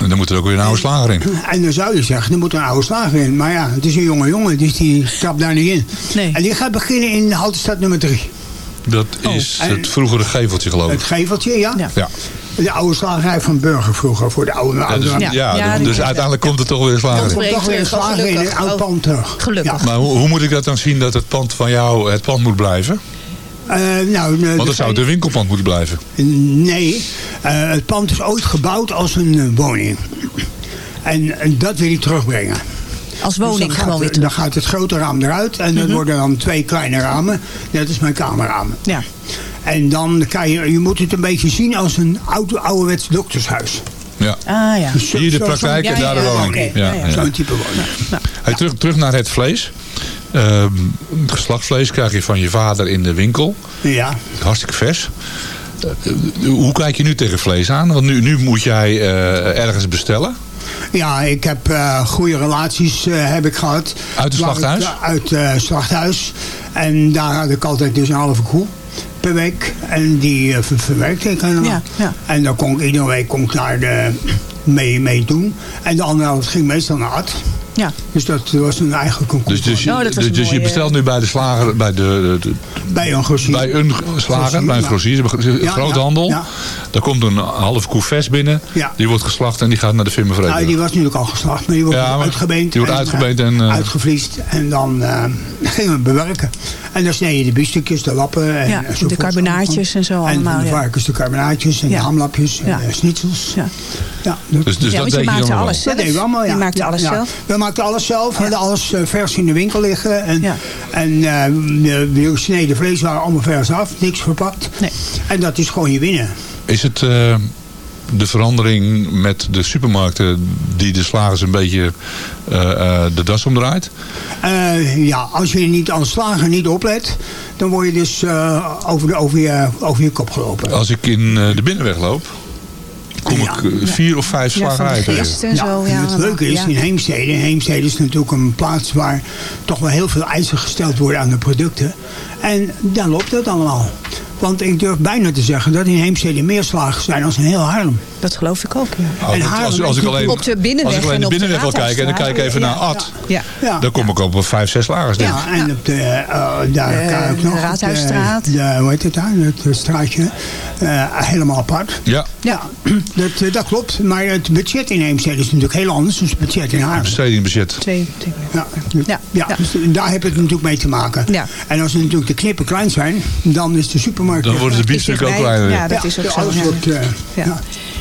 En dan moet er ook weer een oude slager in. En dan zou je zeggen, er moet een oude slager in. Maar ja, het is een jonge jongen, dus die trapt daar niet in. Nee. En die gaat beginnen in Haltestad nummer 3. Dat is en- het vroegere geveltje, geloof Het ik. geveltje, ja. Ja. Ja, De oude slagerij van Burger vroeger, voor de oude ja, dus, ja, Ja, dus uiteindelijk komt er toch weer een slager Dan in. komt toch weer een slager in een oud Oh, pand terug. Gelukkig. Maar hoe, hoe moet ik dat dan zien dat het pand van jou het pand moet blijven? Eh, nou, de- Want dan zou het een winkelpand moeten blijven. Nee, eh, het pand is ooit gebouwd als een eh, woning. En, en dat wil hij terugbrengen. Als woning Dus dan gewoon gaat, weer terug. Dan gaat het grote raam eruit en dat Mhm. worden dan twee kleine ramen. Net als mijn kamerramen. Ja. En dan kan je, je moet het een beetje zien als een oude, ouderwets doktershuis. Ja. Ah ja. Dus zo- Hier de praktijk zo- en daar de ja, woning. Ja, ja. Zo'n type woning. Hey, terug, terug naar het vlees. Ehm, geslachtsvlees krijg je van je vader in de winkel. Ja. Hartstikke vers. Eh, hoe kijk je nu tegen vlees aan? Want nu, nu moet jij eh, ergens bestellen. Ja, ik heb eh, goede relaties eh, heb ik gehad. Uit het slachthuis? ik, eh, uit het slachthuis. En daar had ik altijd dus een halve koe per week. En die eh, ver- verwerkte ik helemaal. Ja, ja. En dan kon ik iedere week kon ik daar de, mee, mee doen. En de andere helft ging meestal naar Ad. Ja. Dus dat was een eigen concours. Dus, dus, je- Oh, dat was dus, dus je bestelt nu bij de slager, bij, de, de- de- bij een grossier. bij een slager, bij een ja. grossier, een Ja, grote ja, handel. ja. Daar komt een half koe vers binnen. Ja. Die wordt geslacht en die gaat naar de firma Nou, Vrede. die was natuurlijk al geslacht, maar die wordt Ja, maar uitgebeend. die wordt en, uitgebeend eh, en, eh, uitgevriest. En dan eh, <laughs> gingen we bewerken. En dan snij je de biefstukjes, de lappen. En, Ja, de carbonaatjes en zo En allemaal, van de ja. varkens de carbonaatjes en Ja. de hamlapjes en Ja. de schnitzels. Ja. Dus, dus Ja, dat je deed je maakte alles dat zelf. deden we allemaal, ja. Je maakte Ja, alles ja. zelf. We maakten alles zelf. We hadden alles eh, vers in de winkel liggen. En, Ja. en eh, de, de gesneden vlees waren allemaal vers af. Niks verpakt. Nee. En dat is gewoon je winnen. Is het eh, de verandering met de supermarkten die de slagers een beetje eh, eh, de das omdraait? Eh, ja, als je niet als slager niet oplet, dan word je dus eh, over, de, over, je, over je kop gelopen. Als ik in eh, de binnenweg loop, kom ik eh, vier of vijf slagerijen tegen. geest en zo. Ja, en het leuke is, Ja. in Heemstede, Heemstede is natuurlijk een plaats waar toch wel heel veel eisen gesteld worden aan de producten. En dan loopt dat allemaal. Want ik durf bijna te zeggen dat in Heemstede meer slagers zijn dan in heel Haarlem. Dat geloof ik ook, ja. Als, En ik- als, Haarlem als ik alleen, op de binnenweg als ik alleen de op de binnenweg wil kijken en dan kijk ik even naar. Ad, Ja. Ja. dan kom ik op een vijf, zes slagers. denk ik. Ja, en op de, eh, daar kan ik de nog. Raadhuisstraat. De, de, hoe heet het daar? Het straatje. eh, helemaal apart. Ja, Ja, dat, eh, dat klopt. Maar het budget in Heemstede is natuurlijk heel anders dan het budget in Haarlem. bestedingbudget. Twee, twee. Ja, Ja, ja, ja. dus daar heb het natuurlijk mee te maken. Ja. En als er natuurlijk de knippen klein zijn, dan is de supermarkt... Dan worden de Is biefstukken ook kleiner. Ja, dat is ook zo. alles ja. wordt, eh.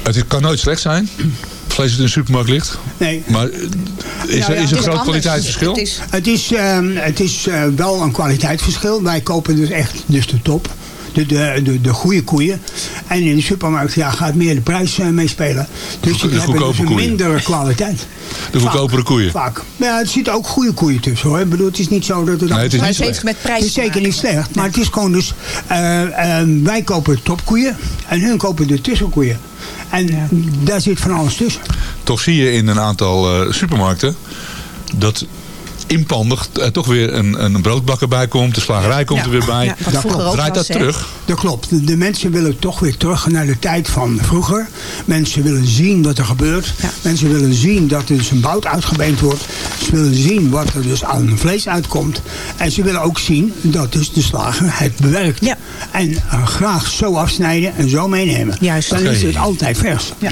Het kan nooit slecht zijn. Vlees dat in de supermarkt ligt. Nee. Maar eh, is Nou ja, er is het een is groot anders. kwaliteitsverschil? Het is, Het is, ehm, het is eh, wel een kwaliteitsverschil. Wij kopen dus echt dus de top. De, de, de, de goede koeien. En in de supermarkt ja, gaat meer de prijs eh, meespelen. Dus De die hebben dus een mindere kwaliteit. De goedkopere koeien. Vaak. Maar ja, er zitten ook goede koeien tussen hoor. Ik bedoel, het is niet zo dat het... Nee, het is niet slecht. met prijs Het is zeker niet slecht, maar het is gewoon dus... eh, eh, wij kopen topkoeien en hun kopen de tussenkoeien. En daar zit van alles tussen. Toch zie je in een aantal eh, supermarkten dat inpandig er toch weer een, een broodbakker bij komt. De slagerij komt Ja. er weer bij. Ja, Dat Draait dat terug? Dat klopt. De, de mensen willen toch weer terug naar de tijd van vroeger. Mensen willen zien wat er gebeurt. Ja. Mensen willen zien dat er dus een bout uitgebeend wordt. Ze willen zien wat er dus aan vlees uitkomt. En ze willen ook zien dat dus de slager het bewerkt. Ja. En eh, graag zo afsnijden en zo meenemen. Juist. Dan is het altijd vers. Ja.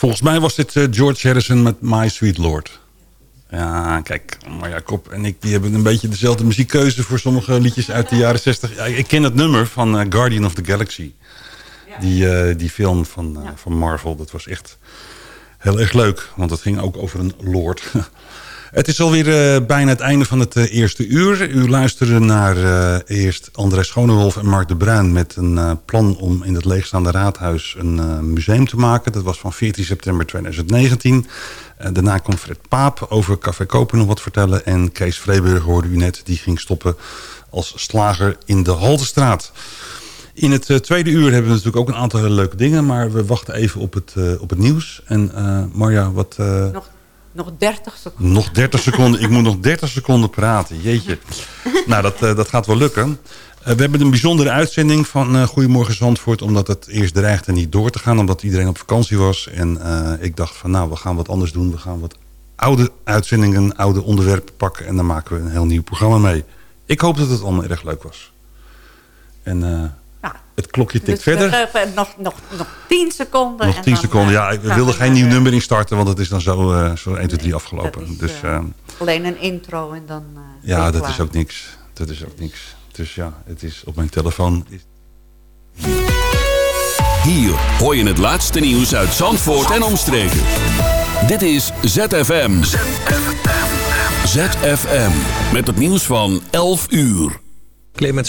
Volgens mij was dit eh, George Harrison met My Sweet Lord. Ja, kijk, maar Jacob en ik die hebben een beetje dezelfde muziekkeuze voor sommige liedjes uit de jaren 60. Ja, ik ken het nummer van eh, Guardian of the Galaxy. Die, eh, die film van, van Marvel. Dat was echt heel erg leuk, want het ging ook over een lord. <laughs> Het is alweer eh, bijna het einde van het eh, eerste uur. U luisterde naar eh, eerst André Schonewolf en Mark de Bruin... met een plan om in het leegstaande raadhuis een museum te maken. Dat was van 14 september 2019. Eh, daarna kwam Fred Paap over Café Koper nog wat vertellen. En Kees Vreeburg hoorde u net, die ging stoppen als slager in de Haltestraat. In het tweede uur hebben we natuurlijk ook een aantal hele leuke dingen... maar we wachten even op het, op het nieuws. En Marja, wat... Nog, nog 30 seconden. nog 30 seconden. Ik moet nog 30 seconden praten. Jeetje. Nou, dat, eh, dat gaat wel lukken. Eh, we hebben een bijzondere uitzending van eh, Goedemorgen Zandvoort... omdat het eerst dreigde niet door te gaan... omdat iedereen op vakantie was. En ik dacht van nou, we gaan wat anders doen. We gaan wat oude uitzendingen, oude onderwerpen pakken... en dan maken we een heel nieuw programma mee. Ik hoop dat het allemaal erg leuk was. En het klokje tikt Dus verder. nog, nog, nog 10 seconden. Nog en 10 dan, seconden. eh, Ja, ik gaan wilde geen nieuw eh, nummer instarten... want het is dan zo, eh, zo 1, 2, 3 afgelopen. dus eh, eh, Alleen een intro en dan. eh, ja, dat klaar. is ook niks. Dat is ook niks. Dus ja, het is op mijn telefoon. Hier hoor je het laatste nieuws uit Zandvoort en omstreken. Dit is ZFM. ZFM. Met het nieuws van 11 uur. Clemens